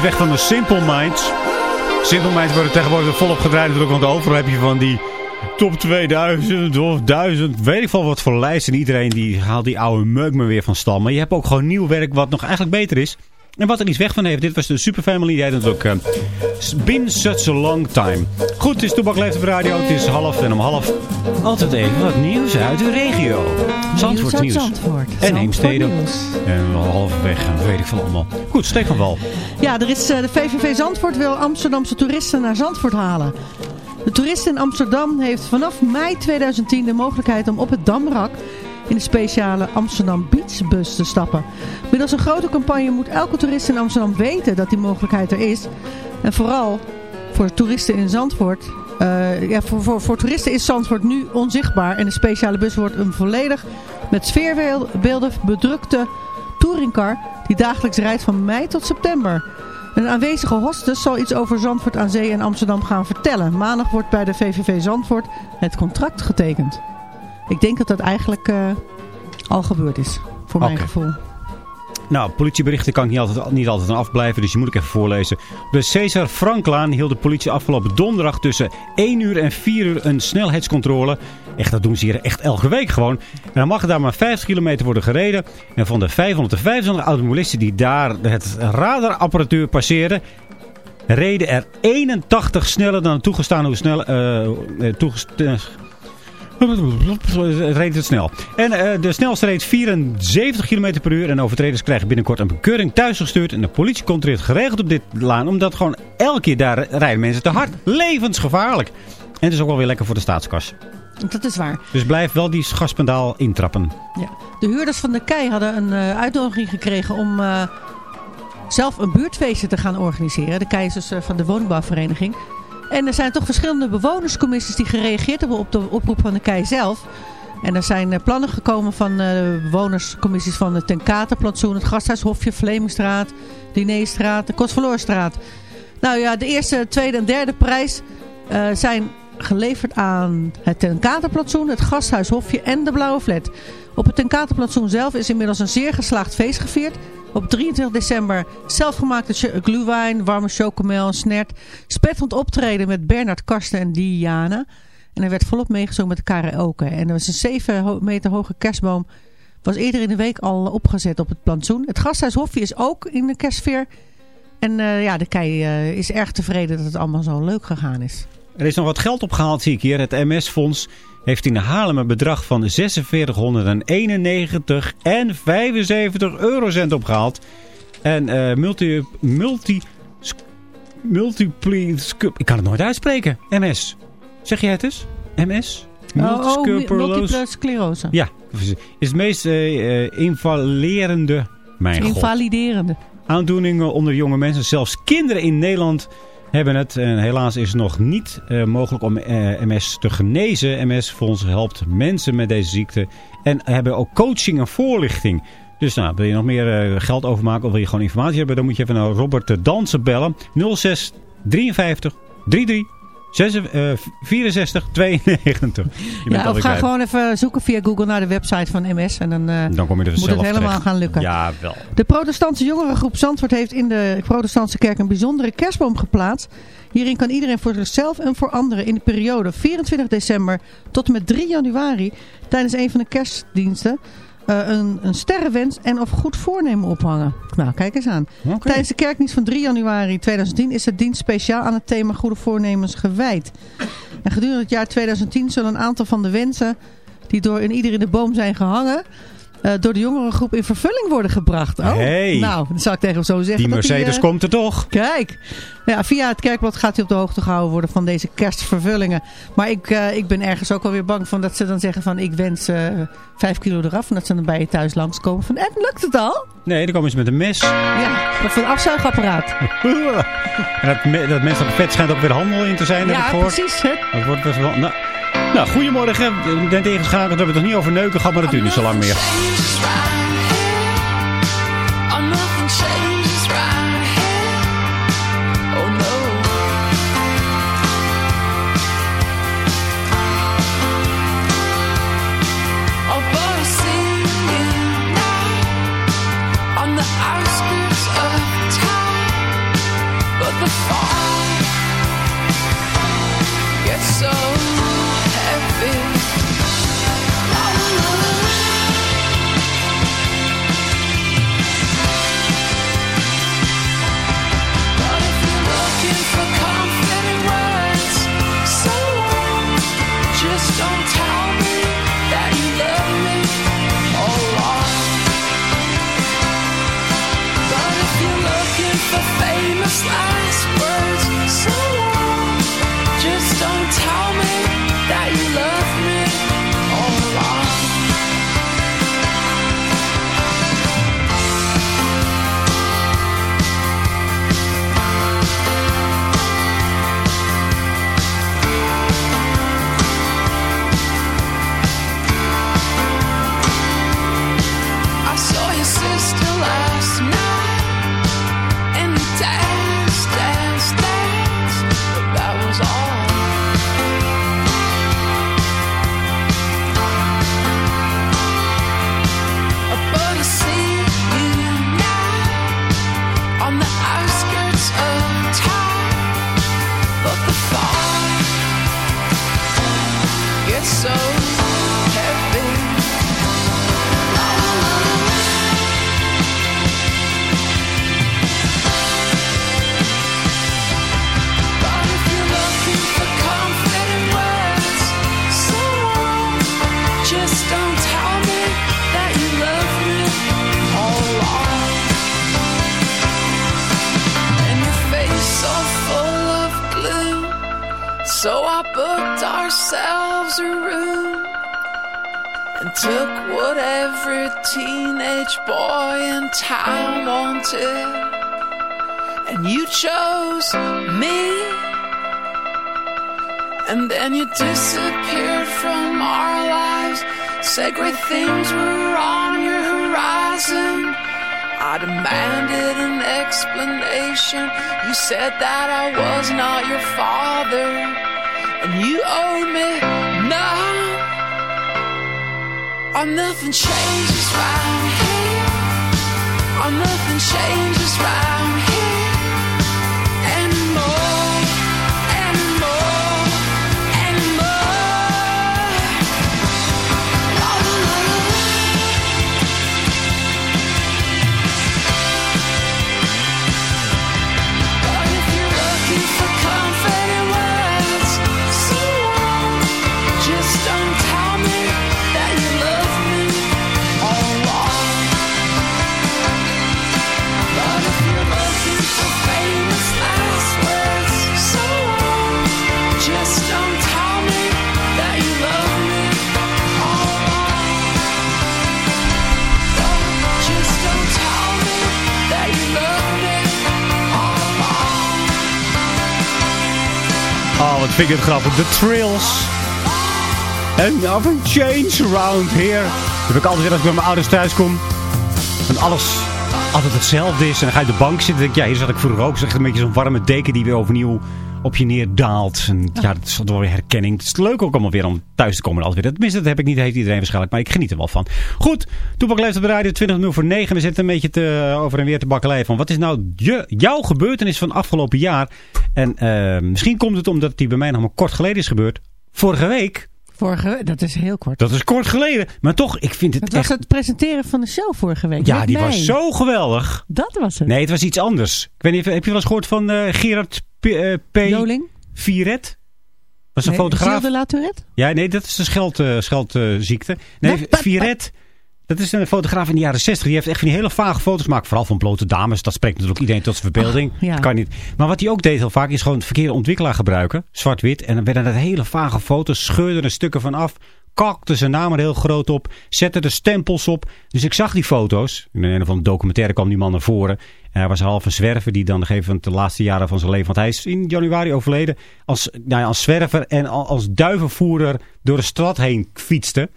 Speaker 5: Weg van de Simple Minds. Simple Minds worden tegenwoordig volop gedraaid natuurlijk, want overal heb je van die top 2000 of 1000, weet ik veel wat voor lijsten. En iedereen die haalt die oude meuk maar weer van stal. Maar je hebt ook gewoon nieuw werk wat nog eigenlijk beter is. En wat er iets weg van heeft, dit was de Super Family. Die heet natuurlijk uh, Been Such a Long Time. Goed, het is Toebak Leeft op Radio. Het is half en om half altijd even wat nieuws uit de regio. Zandvoort nieuws.
Speaker 7: Zandvoort.
Speaker 5: En Heemstede. En halverwege, weet ik veel allemaal. Goed, steek van wal.
Speaker 7: Ja, er is, eh, de VVV Zandvoort wil Amsterdamse toeristen naar Zandvoort halen. De toerist in Amsterdam heeft vanaf mei 2010 de mogelijkheid om op het Damrak in de speciale Amsterdam Beachbus te stappen. Middels een grote campagne moet elke toerist in Amsterdam weten dat die mogelijkheid er is. En vooral voor toeristen in Zandvoort. eh, ja, voor, voor, voor toeristen is Zandvoort nu onzichtbaar. En de speciale bus wordt een volledig met sfeerbeelden bedrukte touringcar die dagelijks rijdt van mei tot september. Een aanwezige hostess zal iets over Zandvoort aan Zee en Amsterdam gaan vertellen. Maandag wordt bij de VVV Zandvoort het contract getekend. Ik denk dat dat eigenlijk eh, al gebeurd is, voor mijn gevoel.
Speaker 5: Nou, politieberichten kan ik niet altijd, niet altijd aan afblijven, dus die moet ik even voorlezen. Op de Cesar Franklaan hield de politie afgelopen donderdag tussen 1 uur en 4 uur een snelheidscontrole. Echt, dat doen ze hier echt elke week gewoon. En dan mag er daar maar 50 kilometer worden gereden. En van de 525 automobilisten die daar het radarapparatuur passeerden... reden er 81 sneller dan de toegestane snel, eh, toegest- eh, het reed het snel. En eh, de snelste reed 74 km per uur. En overtreders krijgen binnenkort een bekeuring thuisgestuurd. En de politie controleert geregeld op dit laan. Omdat gewoon elke keer daar rijden mensen te hard. Levensgevaarlijk. En het is ook wel weer lekker voor de staatskas.
Speaker 7: Dat is waar.
Speaker 5: Dus blijf wel die gaspendaal intrappen.
Speaker 7: Ja. De huurders van de Kei hadden een eh, uitnodiging gekregen om eh, zelf een buurtfeestje te gaan organiseren. De Kei is dus van de woningbouwvereniging. En er zijn toch verschillende bewonerscommissies die gereageerd hebben op de oproep van de Kei zelf. En er zijn eh, plannen gekomen van eh, bewonerscommissies van het Ten Katerplantsoen, het Gasthuishofje, Vlemingstraat, Dineestraat, de Kostverloorstraat. Nou ja, de eerste, tweede en derde prijs eh, zijn geleverd aan het Ten Katerplantsoen, het Gasthuishofje en de Blauwe Flat. Op het Ten Katerplantsoen zelf is inmiddels een zeer geslaagd feest gevierd. Op 23 december zelfgemaakte glühwein, warme chocomel en snert. Spetterend optreden met Bernard Karsten en Diana. En er werd volop meegezongen met karaoke. En er was een 7 ho- meter hoge kerstboom. Was eerder in de week al opgezet op het plantsoen. Het gasthuishofje is ook in de kerstsfeer. En eh, ja, de kei eh, is erg tevreden dat het allemaal zo leuk gegaan is.
Speaker 5: er is nog wat geld opgehaald, zie ik hier. Het MS-fonds heeft in Haarlem een bedrag van 4691 en 75 eurocent opgehaald. En eh multi... multi multipli... Ik kan het nooit uitspreken. MS. Zeg jij het eens? MS?
Speaker 7: Oh, oh,
Speaker 5: Multiple
Speaker 7: multiple sclerose.
Speaker 5: Ja, is het meest eh, invalerende... Mijn god.
Speaker 7: Invaliderende.
Speaker 5: Aandoeningen onder jonge mensen. Zelfs kinderen in Nederland hebben het. En helaas is het nog niet eh, mogelijk om eh, MS te genezen. MS-fonds helpt mensen met deze ziekte. En hebben ook coaching en voorlichting. Dus nou, wil je nog meer eh, geld overmaken of wil je gewoon informatie hebben... dan moet je even naar Robert de Dansen bellen. 06 53 33 66, eh, 64 92. Je bent
Speaker 7: Ja, of ga gewoon even zoeken via Google naar de website van MS. En dan, eh,
Speaker 5: Dan kom je er
Speaker 7: moet
Speaker 5: zelf
Speaker 7: het helemaal
Speaker 5: terecht.
Speaker 7: gaan lukken.
Speaker 5: Ja, wel.
Speaker 7: De protestantse jongerengroep Zandvoort heeft in de protestantse kerk een bijzondere kerstboom geplaatst. Hierin kan iedereen voor zichzelf en voor anderen in de periode 24 december tot en met 3 januari tijdens een van de kerstdiensten eh, een, een sterrenwens en of goed voornemen ophangen. Nou, kijk eens aan. Tijdens de kerkdienst van 3 januari 2010 is de dienst speciaal aan het thema goede voornemens gewijd. En gedurende het jaar 2010 zullen een aantal van de wensen die door in ieder in de boom zijn gehangen... eh, door de jongerengroep in vervulling worden gebracht. Oh,
Speaker 5: Hey.
Speaker 7: nou, dan zou ik tegen hem zo zeggen.
Speaker 5: Die
Speaker 7: dat
Speaker 5: Mercedes
Speaker 7: eh,
Speaker 5: komt er toch.
Speaker 7: Kijk, ja, via het kerkblad gaat hij op de hoogte gehouden worden van deze kerstvervullingen. Maar ik, eh, ik ben ergens ook alweer bang van dat ze dan zeggen van ik wens vijf kilo eraf. En dat ze dan bij je thuis langskomen van en lukt het al?
Speaker 5: Nee, dan komen ze met een mes.
Speaker 7: Ja, dat van een afzuigapparaat.
Speaker 5: En dat, me- dat menselijk vet schijnt ook weer handel in te zijn,
Speaker 7: ja, precies. Hè?
Speaker 5: Dat wordt best wel... Nou, nou goedemorgen. Ik ben tegengeschakeld. We hebben het niet over neuken gehad, maar dat duurt niet zo lang meer.
Speaker 11: So I booked ourselves a room and took what every teenage boy in town wanted and you chose me. And then you disappeared from our lives. Said great things were on your horizon. I demanded an explanation. You said that I was not your father, and you owe me none. Oh, nothing changes round here. Oh, nothing changes round here
Speaker 5: Nou, wat vind ik het grappig. The Trills. En nothing change around here. Dat heb ik altijd als ik bij mijn ouders thuis kom. En alles altijd hetzelfde is. En dan ga je op de bank zitten. En denk ja, hier zat ik vroeger ook. Zeg een beetje zo'n warme deken die weer overnieuw op je neerdaalt. En ja, dat is wel weer herkenning. Het is leuk ook allemaal weer om thuis te komen. Altijd weer. Tenminste, dat heb ik niet, heeft iedereen waarschijnlijk. Maar ik geniet er wel van. Goed, Toepak leeft op de radio 20 0 voor 9. We zitten een beetje te, over en weer te bakkelei van. Wat is nou je, jouw gebeurtenis van afgelopen jaar? En eh, misschien komt het omdat die bij mij nog maar kort geleden is gebeurd. Vorige week.
Speaker 7: Vorige, dat is heel kort.
Speaker 5: Dat is kort geleden. Maar toch, ik vind het
Speaker 7: Het was
Speaker 5: echt...
Speaker 7: het presenteren van de show vorige week.
Speaker 5: Ja, die
Speaker 7: mij.
Speaker 5: was zo geweldig.
Speaker 7: Dat was het.
Speaker 5: Nee, het was iets anders. Ik weet niet, heb je wel eens gehoord van eh, Gerard P. eh, P.
Speaker 7: Joling?
Speaker 5: Viret? Was een
Speaker 7: Nee,
Speaker 5: fotograaf.
Speaker 7: Gilles de La Tourette?
Speaker 5: Ja, nee, dat is de scheld, eh, scheldziekte. nee, Viret. Dat is een fotograaf in de jaren 60. Die heeft echt van die hele vage foto's gemaakt. Vooral van blote dames. Dat spreekt natuurlijk iedereen tot zijn verbeelding.
Speaker 7: Oh, ja.
Speaker 5: Kan niet. Maar wat hij ook deed heel vaak is gewoon het verkeerde ontwikkelaar gebruiken. Zwart-wit. En dan werden dat hele vage foto's. Scheurde er stukken van af. Kakte zijn naam er heel groot op. Zette er stempels op. Dus ik zag die foto's. In een of andere documentaire kwam die man naar voren. En hij was half een zwerver die dan gegeven de laatste jaren van zijn leven... Want hij is in januari overleden. Als, nou ja, als zwerver en al- als duivenvoerder door de stad heen fietste.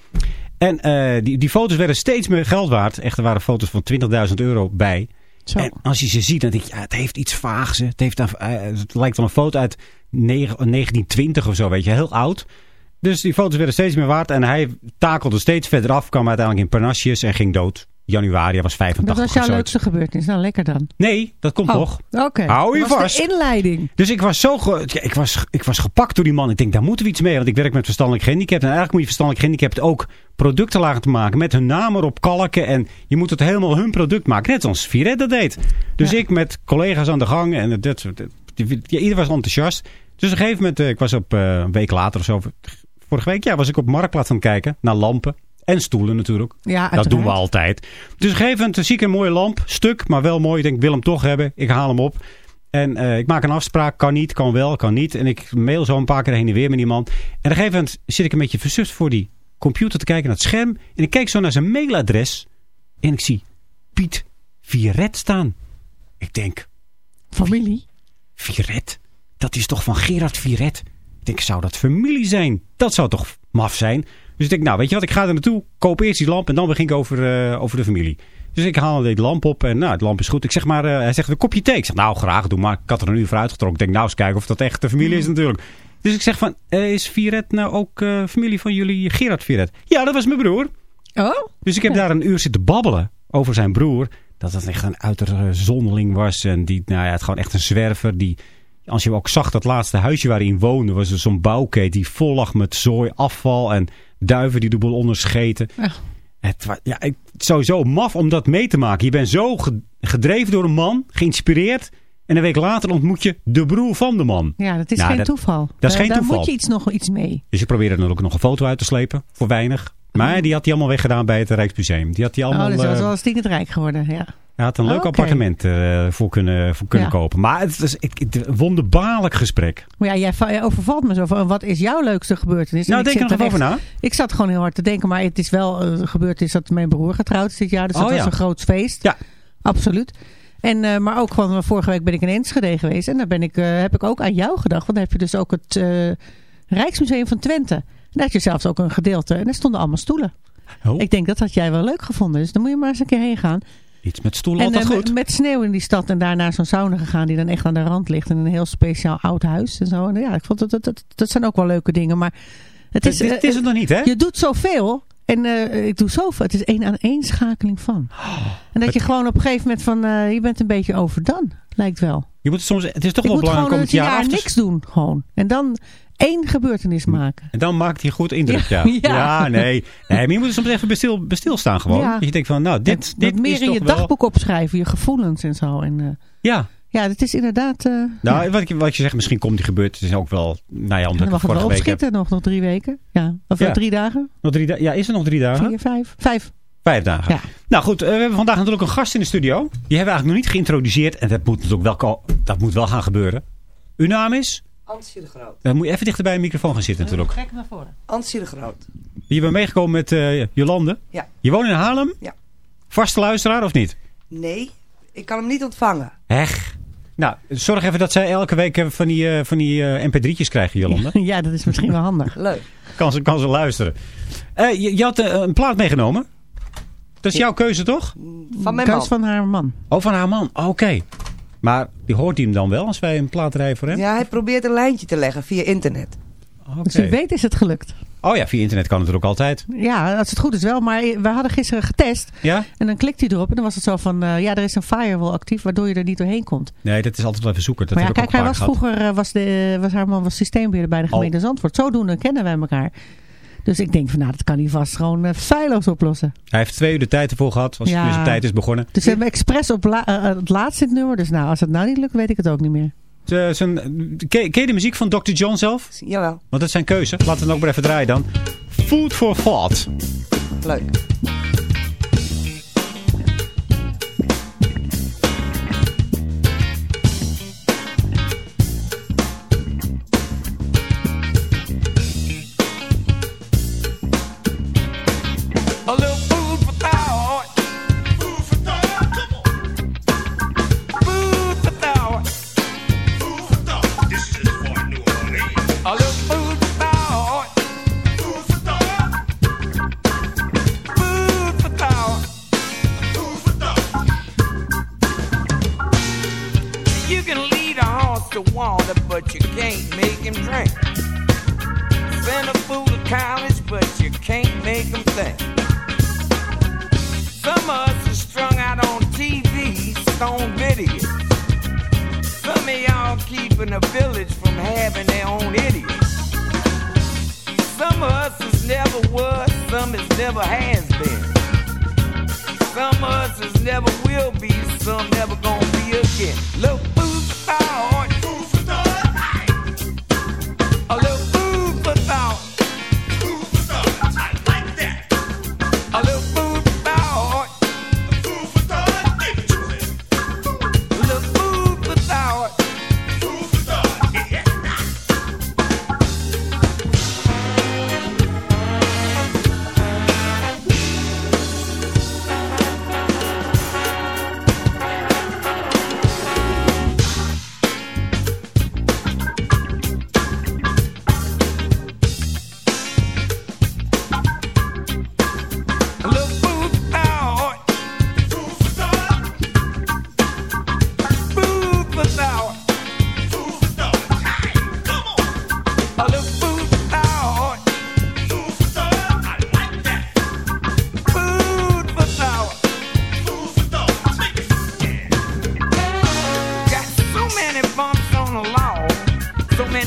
Speaker 5: En eh, die, die foto's werden steeds meer geld waard. Echt, er waren foto's van 20.000 euro bij.
Speaker 7: Zo.
Speaker 5: En als je ze ziet, dan denk je, ja, het heeft iets vaags. Het, heeft, dan- eh, het lijkt wel een foto uit negen- 1920 of zo, weet je. Heel oud. Dus die foto's werden steeds meer waard. En hij takelde steeds verder af. Kwam uiteindelijk in Parnassus en ging dood. Januari, was 85
Speaker 7: Dat was jouw leukste gebeurtenis. Nou, lekker dan.
Speaker 5: Nee, dat komt
Speaker 7: Oh,
Speaker 5: nog.
Speaker 7: Oké.
Speaker 5: Hou je
Speaker 7: was
Speaker 5: vast.
Speaker 7: de inleiding.
Speaker 5: Dus ik was zo ge- ja, ik, was, ik was gepakt door die man. Ik denk, daar moeten we iets mee. Want ik werk met verstandelijk gehandicapten. En eigenlijk moet je verstandelijk gehandicapten ook producten laten maken. Met hun naam erop kalken. En je moet het helemaal hun product maken. Net zoals Viret dat deed. Dus
Speaker 7: Ja.
Speaker 5: ik met collega's aan de gang. En dat, soort- ja, ieder was enthousiast. Dus op een gegeven moment, eh, ik was op eh, een week later of zo. Vorige week, ja, was ik op Marktplaats aan het kijken. Naar lampen. En stoelen natuurlijk.
Speaker 7: Ja,
Speaker 5: Dat doen we altijd. Dus op een gegeven moment zie ik een mooie lamp. Stuk, maar wel mooi. Ik denk, ik wil hem toch hebben. Ik haal hem op. En eh, ik maak een afspraak. Kan niet, kan wel, kan niet. En ik mail zo een paar keer heen en weer met die man. En op een gegeven moment zit ik een beetje versuft voor die computer te kijken naar het scherm. En ik kijk zo naar zijn mailadres. En ik zie Piet Viret staan. Ik denk,
Speaker 7: Familie.
Speaker 5: Viret? Dat is toch van Gerard Viret? Ik denk, zou dat familie zijn? Dat zou toch maf zijn? Dus ik denk, nou weet je wat, ik ga er naartoe. Koop eerst die lamp en dan begin ik over, eh, over de familie. Dus ik haal die lamp op en nou, de lamp is goed. Ik zeg maar, eh, hij zegt, een kopje thee. Ik zeg, nou graag, doe maar. Ik had er een uur voor uitgetrokken. Ik denk, nou eens kijken of dat echt de familie is natuurlijk. Dus ik zeg van, eh, is Viret nou ook familie van jullie Gerard Viret? Ja, dat was mijn broer.
Speaker 7: Oh?
Speaker 5: Dus ik heb daar een uur zitten babbelen over zijn broer. Dat het echt een uiterste zonderling was. En die, nou ja, het gewoon echt een zwerver. Die, als je ook zag dat laatste huisje waar hij in woonde, was er zo'n bouwkeet die vol lag met zooi, afval en duiven die de boel onderscheten. Het, wa- ja, ik, sowieso maf om dat mee te maken. Je bent zo ge- gedreven door een man, geïnspireerd. En een week later ontmoet je de broer van de man.
Speaker 7: Ja, dat is
Speaker 5: Nou,
Speaker 7: geen
Speaker 5: dat-
Speaker 7: toeval.
Speaker 5: dat is
Speaker 7: Daar-
Speaker 5: geen
Speaker 7: daar
Speaker 5: toeval.
Speaker 7: moet je iets, nog iets mee.
Speaker 5: Dus ik probeerde er ook nog een foto uit te slepen, voor weinig. Maar die had hij allemaal weggedaan bij het Rijksmuseum. Die had hij allemaal...
Speaker 7: oh, dus dat was
Speaker 5: eh,
Speaker 7: wel stinkend rijk geworden. Ja.
Speaker 5: hij had een leuk
Speaker 7: Oké.
Speaker 5: appartement eh, voor kunnen, voor kunnen
Speaker 7: Ja.
Speaker 5: kopen. Maar het het- een wonderbaarlijk gesprek.
Speaker 7: Maar ja, jij va- jij overvalt me zo van, wat is jouw leukste gebeurtenis? En
Speaker 5: Nou,
Speaker 7: ik
Speaker 5: denk er nog over na.
Speaker 7: Ik zat gewoon heel hard te denken, maar het is wel eh, gebeurd is dat mijn broer getrouwd is dit jaar. Dus dat
Speaker 5: Oh,
Speaker 7: was
Speaker 5: ja.
Speaker 7: een groot feest.
Speaker 5: Ja.
Speaker 7: Absoluut. En, maar ook van vorige week ben ik in Enschede geweest. En daar ben ik, heb ik ook aan jou gedacht. Want daar heb je dus ook het Rijksmuseum van Twente. En daar had je zelfs ook een gedeelte. En daar stonden allemaal stoelen.
Speaker 5: Oh,
Speaker 7: Ik denk dat had jij wel leuk gevonden. Dus dan moet je maar eens een keer heen gaan.
Speaker 5: iets met stoelen,
Speaker 7: En
Speaker 5: altijd
Speaker 7: eh,
Speaker 5: goed.
Speaker 7: met, met sneeuw in die stad en daar naar zo'n sauna gegaan die dan echt aan de rand ligt. In een heel speciaal oud huis en zo. En ja, ik vond dat, dat, dat, dat zijn ook wel leuke dingen. Maar het is,
Speaker 5: Dit- dit
Speaker 7: eh,
Speaker 5: is het nog niet, hè?
Speaker 7: je doet zoveel. En eh, ik doe zoveel. Het is één aan één schakeling van. en dat je gewoon op een gegeven moment van, eh, je bent een beetje overdone. Lijkt wel.
Speaker 5: Je moet soms, het is toch
Speaker 7: ik
Speaker 5: wel belangrijk om het jaar
Speaker 7: jaar
Speaker 5: af te...
Speaker 7: niks doen. Gewoon. En dan één gebeurtenis maken.
Speaker 5: En dan maakt hij goed indruk, ja.
Speaker 7: Ja,
Speaker 5: Ja,
Speaker 7: ja.
Speaker 5: nee. nee. Maar je moet er soms even bij, stil, bij stilstaan gewoon.
Speaker 7: Ja.
Speaker 5: Dat je denkt van, nou, dit,
Speaker 7: Wat
Speaker 5: dit
Speaker 7: meer
Speaker 5: is
Speaker 7: in je
Speaker 5: wel...
Speaker 7: dagboek opschrijven. Je gevoelens en zo. En, eh,
Speaker 5: Ja.
Speaker 7: ja, het is inderdaad... eh,
Speaker 5: Nou, wat, je, wat je zegt, misschien komt die gebeurd. Het is ook wel, nou ja, omdat
Speaker 7: Dan
Speaker 5: ik
Speaker 7: mag
Speaker 5: het heb...
Speaker 7: opschieten. Nog, nog drie weken. Ja. Of eh, drie dagen.
Speaker 5: Nog drie da- ja, is er nog drie dagen?
Speaker 7: Vier, vijf. Vijf.
Speaker 5: Vijf dagen.
Speaker 7: Ja.
Speaker 5: Nou goed, we hebben vandaag natuurlijk een gast in de studio. Die hebben we eigenlijk nog niet geïntroduceerd. En dat moet natuurlijk wel, dat moet wel gaan gebeuren. Uw naam is?
Speaker 12: Antje de Groot.
Speaker 5: Dan moet je even dichter bij een microfoon gaan zitten natuurlijk.
Speaker 7: Trek naar voren.
Speaker 12: Antje de Groot.
Speaker 5: Je bent meegekomen met eh, Jolande.
Speaker 12: Ja.
Speaker 5: Je woont in Haarlem?
Speaker 12: Ja.
Speaker 5: Vaste luisteraar of niet?
Speaker 12: Nee, ik kan hem niet ontvangen.
Speaker 5: Hech. Nou, zorg even dat zij elke week eh, van die, eh, van die eh, mp3'tjes krijgen, Jolande.
Speaker 7: Ja, dat is misschien wel handig.
Speaker 12: Leuk.
Speaker 5: Kan ze, kan ze luisteren. Eh, je, je had eh, een plaat meegenomen. Dat is jouw keuze, toch?
Speaker 12: Van mijn man.
Speaker 7: van haar man.
Speaker 5: Oh, van haar man. Oké. Maar die hoort hij hem dan wel als wij een plaat rijden voor hem?
Speaker 12: Ja, hij probeert een lijntje te leggen via internet.
Speaker 5: Oké.
Speaker 7: Dus wie weet is het gelukt.
Speaker 5: Oh ja, via internet kan het er ook altijd.
Speaker 7: Ja, als het goed is wel. Maar we hadden gisteren getest.
Speaker 5: Ja?
Speaker 7: En dan klikt hij erop. En dan was het zo van, eh, ja, er is een firewall actief. Waardoor je er niet doorheen komt.
Speaker 5: Nee, dat is altijd wel even zoeken. Dat
Speaker 7: maar ja, kijk, hij was
Speaker 5: gehad.
Speaker 7: vroeger, eh, was, de, was haar man was systeembeheerder bij de
Speaker 5: Oh.
Speaker 7: gemeente Zandvoort. Zodoende kennen wij elkaar. Dus ik denk van, nou, dat kan hij vast gewoon eh, feilloos oplossen.
Speaker 5: Hij heeft twee uur de tijd ervoor gehad. Als
Speaker 7: Ja.
Speaker 5: zijn tijd is begonnen.
Speaker 7: Dus we hebben expres op la- eh, het laatste nummer. Dus nou, als het nou niet lukt, weet ik het ook niet meer.
Speaker 5: Z- zijn, ken, ken je de muziek van Dr. John zelf?
Speaker 12: Jawel,
Speaker 5: Want dat is zijn keuze. Laten we het ook maar even draaien dan. Food for Thought.
Speaker 12: leuk.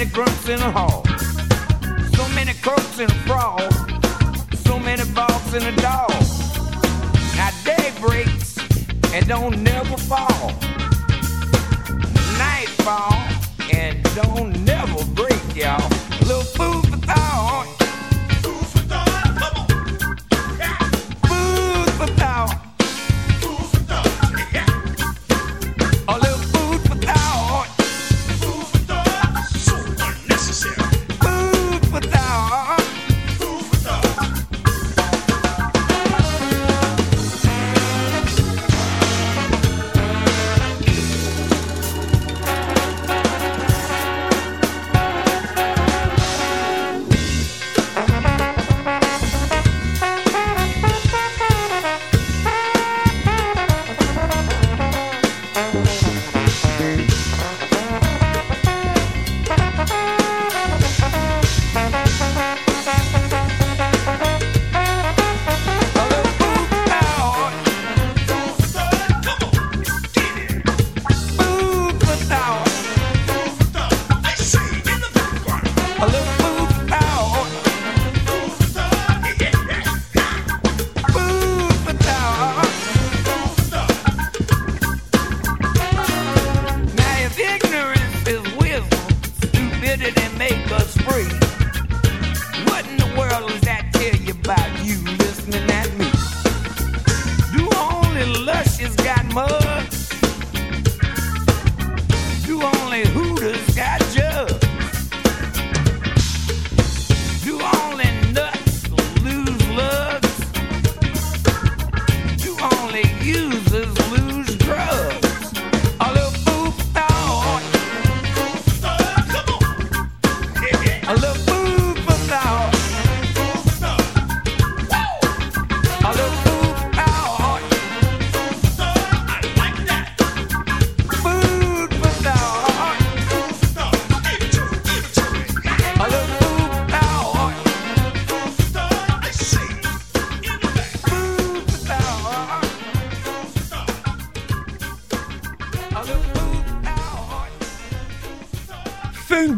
Speaker 13: Many grunts in the hall. So many crooks in the fraud so many balls in a dog. Now day breaks and don't never fall. Night fall and don't never break, y'all. Little food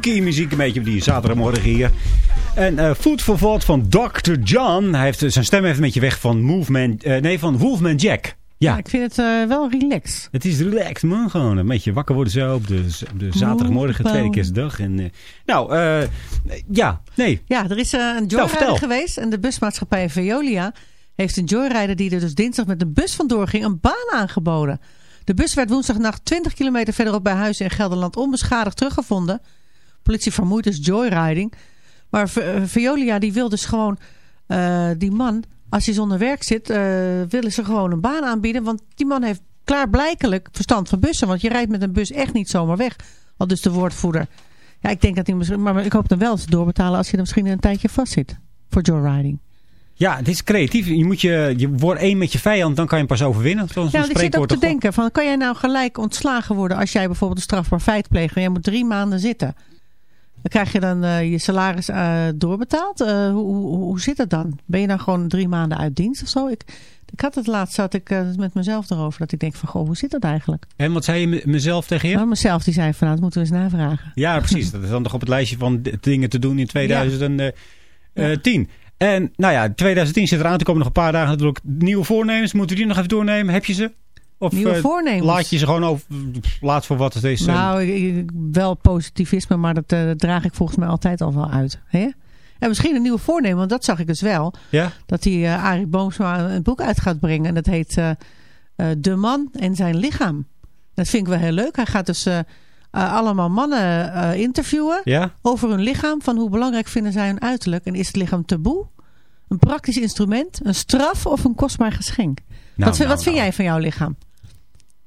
Speaker 5: funky muziek een beetje op die zaterdagmorgen hier. En eh, Food for Thought van Dr. John. Hij heeft, zijn stem heeft een beetje weg van, Movement, eh, nee, van Wolfman Jack. Ja,
Speaker 7: ik vind het eh, wel relaxed.
Speaker 5: het is relaxed man. Gewoon een beetje wakker worden zo op de, op de zaterdagmorgen, tweede kerstdag. En, eh, nou, eh, ja, nee.
Speaker 7: Ja, er is eh, een
Speaker 5: Nou,
Speaker 7: joyrider geweest. En de busmaatschappij Veolia heeft een joyrider die er dus dinsdag met een bus vandoor ging een baan aangeboden. De bus werd woensdagnacht 20 kilometer verderop bij huizen in Gelderland onbeschadigd teruggevonden. Politie vermoedt dus joyriding. Maar eh, Veolia die wil dus gewoon eh, die man, als hij zonder werk zit, eh, willen ze gewoon een baan aanbieden. Want die man heeft klaarblijkelijk verstand van bussen. Want je rijdt met een bus echt niet zomaar weg. Al dus de woordvoerder. Ja, ik denk dat hij misschien, maar ik hoop dan wel ze doorbetalen als je er misschien een tijdje vast zit. Voor joyriding.
Speaker 5: Ja, het is creatief. Je, moet je, je wordt één met je vijand, dan kan je hem pas overwinnen. Zoals
Speaker 7: Ja, ik zit ook te denken van, kan jij nou gelijk ontslagen worden als jij bijvoorbeeld een strafbaar feit pleegt en jij moet drie maanden zitten? Krijg je dan eh, je salaris eh, doorbetaald. Eh, hoe, hoe, hoe zit het dan? Ben je dan gewoon drie maanden uit dienst of zo? Ik, ik had het laatst, zat ik met mezelf erover, dat ik denk van, goh, hoe zit dat eigenlijk?
Speaker 5: En wat zei je me- mezelf tegen je?
Speaker 7: Maar mezelf die zei van, nou, dat moeten we eens navragen.
Speaker 5: Ja, precies. Dat is dan toch op het lijstje van dingen te doen in 2010. En nou ja, 2010 zit eraan te komen nog een paar dagen natuurlijk. Nieuwe voornemens, moeten we die nog even doornemen? Heb je ze? Of
Speaker 7: Nieuwe
Speaker 5: eh,
Speaker 7: voornemens?
Speaker 5: laat je ze gewoon over, laat voor wat het is.
Speaker 7: Nou, ik- wel positivisme, maar dat eh, draag ik volgens mij altijd al wel uit. Hè? En misschien een nieuwe voornemen, want dat zag ik dus wel.
Speaker 5: ja?
Speaker 7: Dat die eh Arie Boomsma een boek uit gaat brengen. En dat heet De Man en zijn lichaam. Dat vind ik wel heel leuk. Hij gaat dus allemaal mannen interviewen
Speaker 5: Ja?
Speaker 7: over hun lichaam. Van hoe belangrijk vinden zij hun uiterlijk. En is het lichaam taboe? Een praktisch instrument? Een straf of een kostbaar geschenk?
Speaker 5: Nou,
Speaker 7: wat vind,
Speaker 5: nou,
Speaker 7: wat vind
Speaker 5: nou.
Speaker 7: jij van jouw lichaam?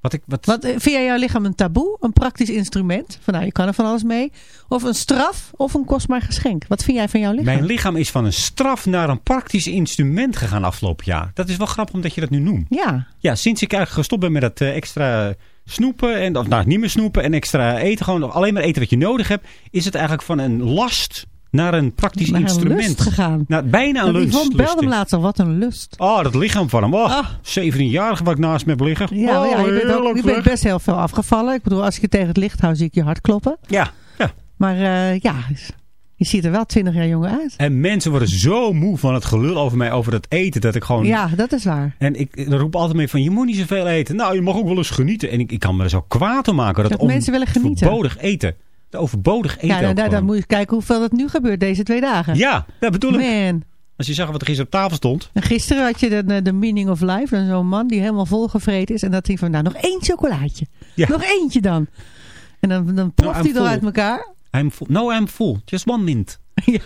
Speaker 5: Wat ik, wat,
Speaker 7: Wat, eh, vind jij jouw lichaam een taboe? Een praktisch instrument? Van nou, je kan er van alles mee. Of een straf of een kostbaar geschenk? Wat vind jij van jouw lichaam?
Speaker 5: Mijn lichaam is van een straf naar een praktisch instrument gegaan afgelopen jaar. Dat is wel grappig omdat je dat nu noemt.
Speaker 7: Ja,
Speaker 5: Ja, sinds ik eigenlijk gestopt ben met dat eh, extra snoepen. En, of nou, niet meer snoepen en extra eten. Gewoon alleen maar eten wat je nodig hebt. Is het eigenlijk van een last naar een praktisch
Speaker 7: naar
Speaker 5: instrument.
Speaker 7: gegaan.
Speaker 5: Nou, bijna een lust.
Speaker 7: Yvonne belde hem laatst al. Wat een lust.
Speaker 5: Oh, dat lichaam van hem. Oh,
Speaker 7: Ah.
Speaker 5: 17-jarige wat ik naast me heb liggen.
Speaker 7: Ja,
Speaker 5: oh,
Speaker 7: ja je, bent ook, je bent best heel veel afgevallen. Ik bedoel, als ik je tegen het licht hou, zie ik je hart kloppen.
Speaker 5: Ja, ja.
Speaker 7: Maar eh, ja, je ziet er wel 20 jaar jonger uit.
Speaker 5: En mensen worden zo moe van het gelul over mij, over dat eten, dat ik gewoon...
Speaker 7: Ja, dat is waar.
Speaker 5: En ik roep altijd mee van, je moet niet zoveel eten. Nou, je mag ook wel eens genieten. En ik, ik kan me er zo kwaad om maken. Dat,
Speaker 7: Dat
Speaker 5: om-
Speaker 7: mensen willen genieten.
Speaker 5: Eten. Overbodig eten
Speaker 7: Ja, dan
Speaker 5: gewoon.
Speaker 7: moet je kijken hoeveel dat nu gebeurt deze twee dagen.
Speaker 5: Ja, dat bedoel ik.
Speaker 7: Man.
Speaker 5: Als je zag wat er gisteren op tafel stond.
Speaker 7: En gisteren had je de, de meaning of life. Zo'n man die helemaal volgevreten is. En dat hij van, nou nog één chocolaatje.
Speaker 5: Ja.
Speaker 7: Nog eentje dan. En dan, dan ploft
Speaker 5: I'm
Speaker 7: hij
Speaker 5: full.
Speaker 7: eruit elkaar.
Speaker 5: I'm full. No, I'm full. Just one mint.
Speaker 7: Ja.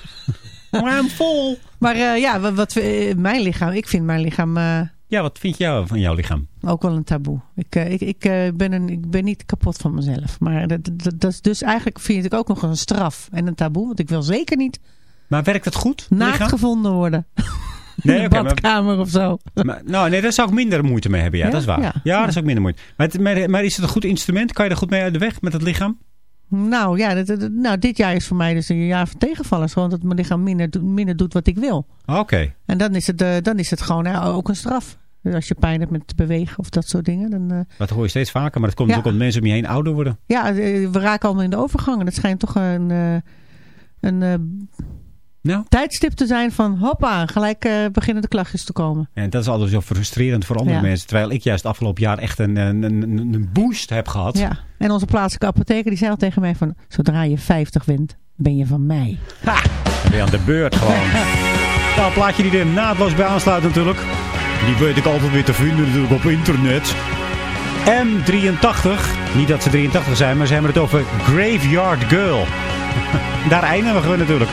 Speaker 5: No, I'm full.
Speaker 7: Maar eh, ja, wat, wat, eh, mijn lichaam, ik vind mijn lichaam eh,
Speaker 5: Ja, wat vind jij van jouw lichaam?
Speaker 7: ook wel een taboe. Ik, eh, ik, ik, eh, ben een, ik ben niet kapot van mezelf. Maar dat, dat, dat is dus eigenlijk vind ik ook nog een straf en een taboe. Want ik wil zeker niet
Speaker 5: Maar werkt het goed?
Speaker 7: naakt gevonden worden.
Speaker 5: Nee,
Speaker 7: in de
Speaker 5: maar-
Speaker 7: badkamer of zo.
Speaker 5: Maar, nou, nee, daar zou ik minder moeite mee hebben. Ja,
Speaker 7: Ja?
Speaker 5: dat is waar. Ja,
Speaker 7: Ja.
Speaker 5: daar zou ik minder moeite. Maar, het- maar, maar is het een goed instrument? Kan je er goed mee uit de weg met het lichaam?
Speaker 7: Nou ja, dat, dat- nou, dit jaar is voor mij dus een jaar van tegenvallers. Gewoon dat mijn lichaam minder, minder doet wat ik wil.
Speaker 5: Oké.
Speaker 7: En dan is het, eh, dan is het gewoon ook een straf. Dus als je pijn hebt met bewegen of dat soort dingen. Dan, eh,
Speaker 5: Dat hoor je steeds vaker. Maar dat komt
Speaker 7: Ja.
Speaker 5: ook omdat mensen om je heen ouder worden.
Speaker 7: ja, eh, we raken allemaal in de overgang. En dat schijnt toch een, eh, een
Speaker 5: Nou.
Speaker 7: tijdstip te zijn van hoppa, gelijk beginnen de klachtjes te komen.
Speaker 5: En dat is altijd zo frustrerend voor andere
Speaker 7: Ja.
Speaker 5: mensen. Terwijl ik juist afgelopen jaar echt een, een, een, een boost heb gehad.
Speaker 7: Ja. En onze plaatselijke apotheker die zei al tegen mij van zodra je 50 bent, ben je van mij.
Speaker 5: Weer aan de beurt gewoon. nou, plaatje die er naadloos bij aansluit natuurlijk. Die weet ik altijd weer te vinden natuurlijk op internet. M83. Niet dat ze 83 zijn, maar ze hebben het over Graveyard Girl. Daar eindigen we natuurlijk.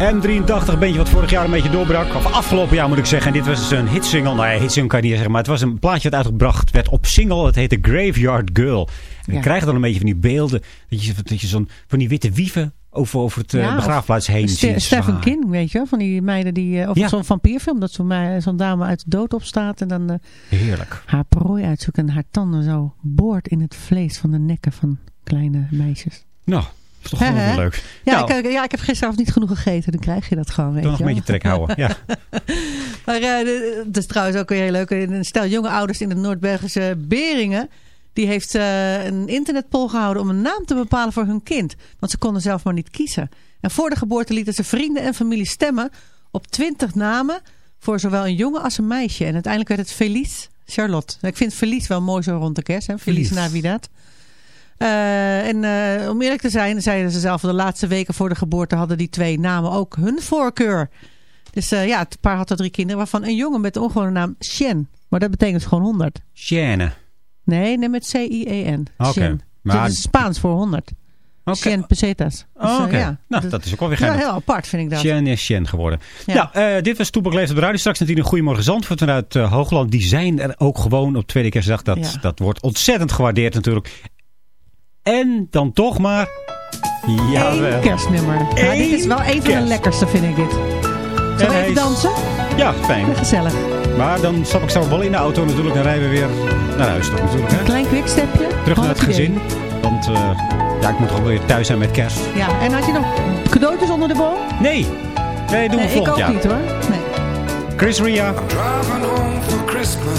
Speaker 5: M83, een beetje wat vorig jaar een beetje doorbrak. Of afgelopen jaar moet ik zeggen. En dit was dus een hitsingle. Nou ja, hitsingle kan je niet zeggen. Maar het was een plaatje dat uitgebracht werd op single. Het heette Graveyard Girl. En
Speaker 7: Ja.
Speaker 5: je krijgt dan een beetje van die beelden. Dat je, dat je zo'n, van die witte wieven over, over het eh,
Speaker 7: Ja, of
Speaker 5: begraafplaats heen ziet
Speaker 7: Stephen. King, weet je wel, van die meiden die... eh, Of
Speaker 5: Ja.
Speaker 7: zo'n vampierfilm, dat zo'n dame uit de dood opstaat en dan eh,
Speaker 5: Heerlijk.
Speaker 7: haar prooi uitzoekt en haar tanden zo boort in het vlees van de nekken van kleine meisjes.
Speaker 5: Nou, is toch gewoon
Speaker 7: Hè,
Speaker 5: weer
Speaker 7: hè?
Speaker 5: leuk.
Speaker 7: Ja,
Speaker 5: nou,
Speaker 7: ik, ja, ik heb gisteravond niet genoeg gegeten, dan krijg je dat gewoon, weet
Speaker 5: dan nog een beetje trek houden. Ja.
Speaker 7: Maar eh, het is trouwens ook weer heel leuk. Een stel jonge ouders in de Noord-Belgische Beringen. Die heeft eh, een internetpoll gehouden om een naam te bepalen voor hun kind. Want ze konden zelf maar niet kiezen. En voor de geboorte lieten ze vrienden en familie stemmen op 20 namen. Voor zowel een jongen als een meisje. En uiteindelijk werd het Felice Charlotte. Ik vind Felice wel mooi zo rond de kerst. Hè? Felice
Speaker 5: Felice.
Speaker 7: Navidad. Eh, en eh, om eerlijk te zijn, zeiden ze zelf de laatste weken voor de geboorte hadden die twee namen ook hun voorkeur. Dus eh, ja, het paar had er drie kinderen, waarvan een jongen met de ongewone naam Shen. Maar dat betekent gewoon 100.
Speaker 5: Sjane.
Speaker 7: Nee, nee met C-I-E-N.
Speaker 5: Oké.
Speaker 7: Shen.
Speaker 5: Maar-
Speaker 7: Dat is Spaans voor 100.
Speaker 5: Oké.
Speaker 7: Shen pesetas. Dus,
Speaker 5: Oh, Oké.
Speaker 7: ja.
Speaker 5: Nou, dat is ook wel weer
Speaker 7: Ja,
Speaker 5: geinig.
Speaker 7: heel apart vind ik dat.
Speaker 5: Sjen is Sjen geworden.
Speaker 7: Ja.
Speaker 5: Nou, dit was Toepak Leeft op de Radio. Straks natuurlijk een Goedemorgen Zandvoort vanuit eh, Hoogland. Die zijn er ook gewoon op tweede kerstdag. Dat,
Speaker 7: Ja.
Speaker 5: dat wordt ontzettend gewaardeerd natuurlijk. En dan toch maar... Ja,
Speaker 7: Eén kerstnummer. Ja, dit is wel een van de
Speaker 5: kerst.
Speaker 7: lekkerste vind ik dit. Zullen we even
Speaker 5: is-
Speaker 7: dansen?
Speaker 5: Ja, fijn.
Speaker 7: Gezellig.
Speaker 5: Maar dan stap ik zo wel in de auto natuurlijk. Dan rijden we weer naar huis toch natuurlijk. Hè?
Speaker 7: Klein quickstepje.
Speaker 5: Terug naar het
Speaker 7: idee.
Speaker 5: gezin. Want eh, ja, ik moet wel weer thuis zijn met kerst.
Speaker 7: Ja, en had je nog cadeautjes onder de boom?
Speaker 5: Nee. Nee, doen we
Speaker 7: Nee, ik
Speaker 5: volgend
Speaker 7: ook
Speaker 5: jaar.
Speaker 7: niet hoor. Nee.
Speaker 5: Chris Ria.
Speaker 14: Driving home for Christmas.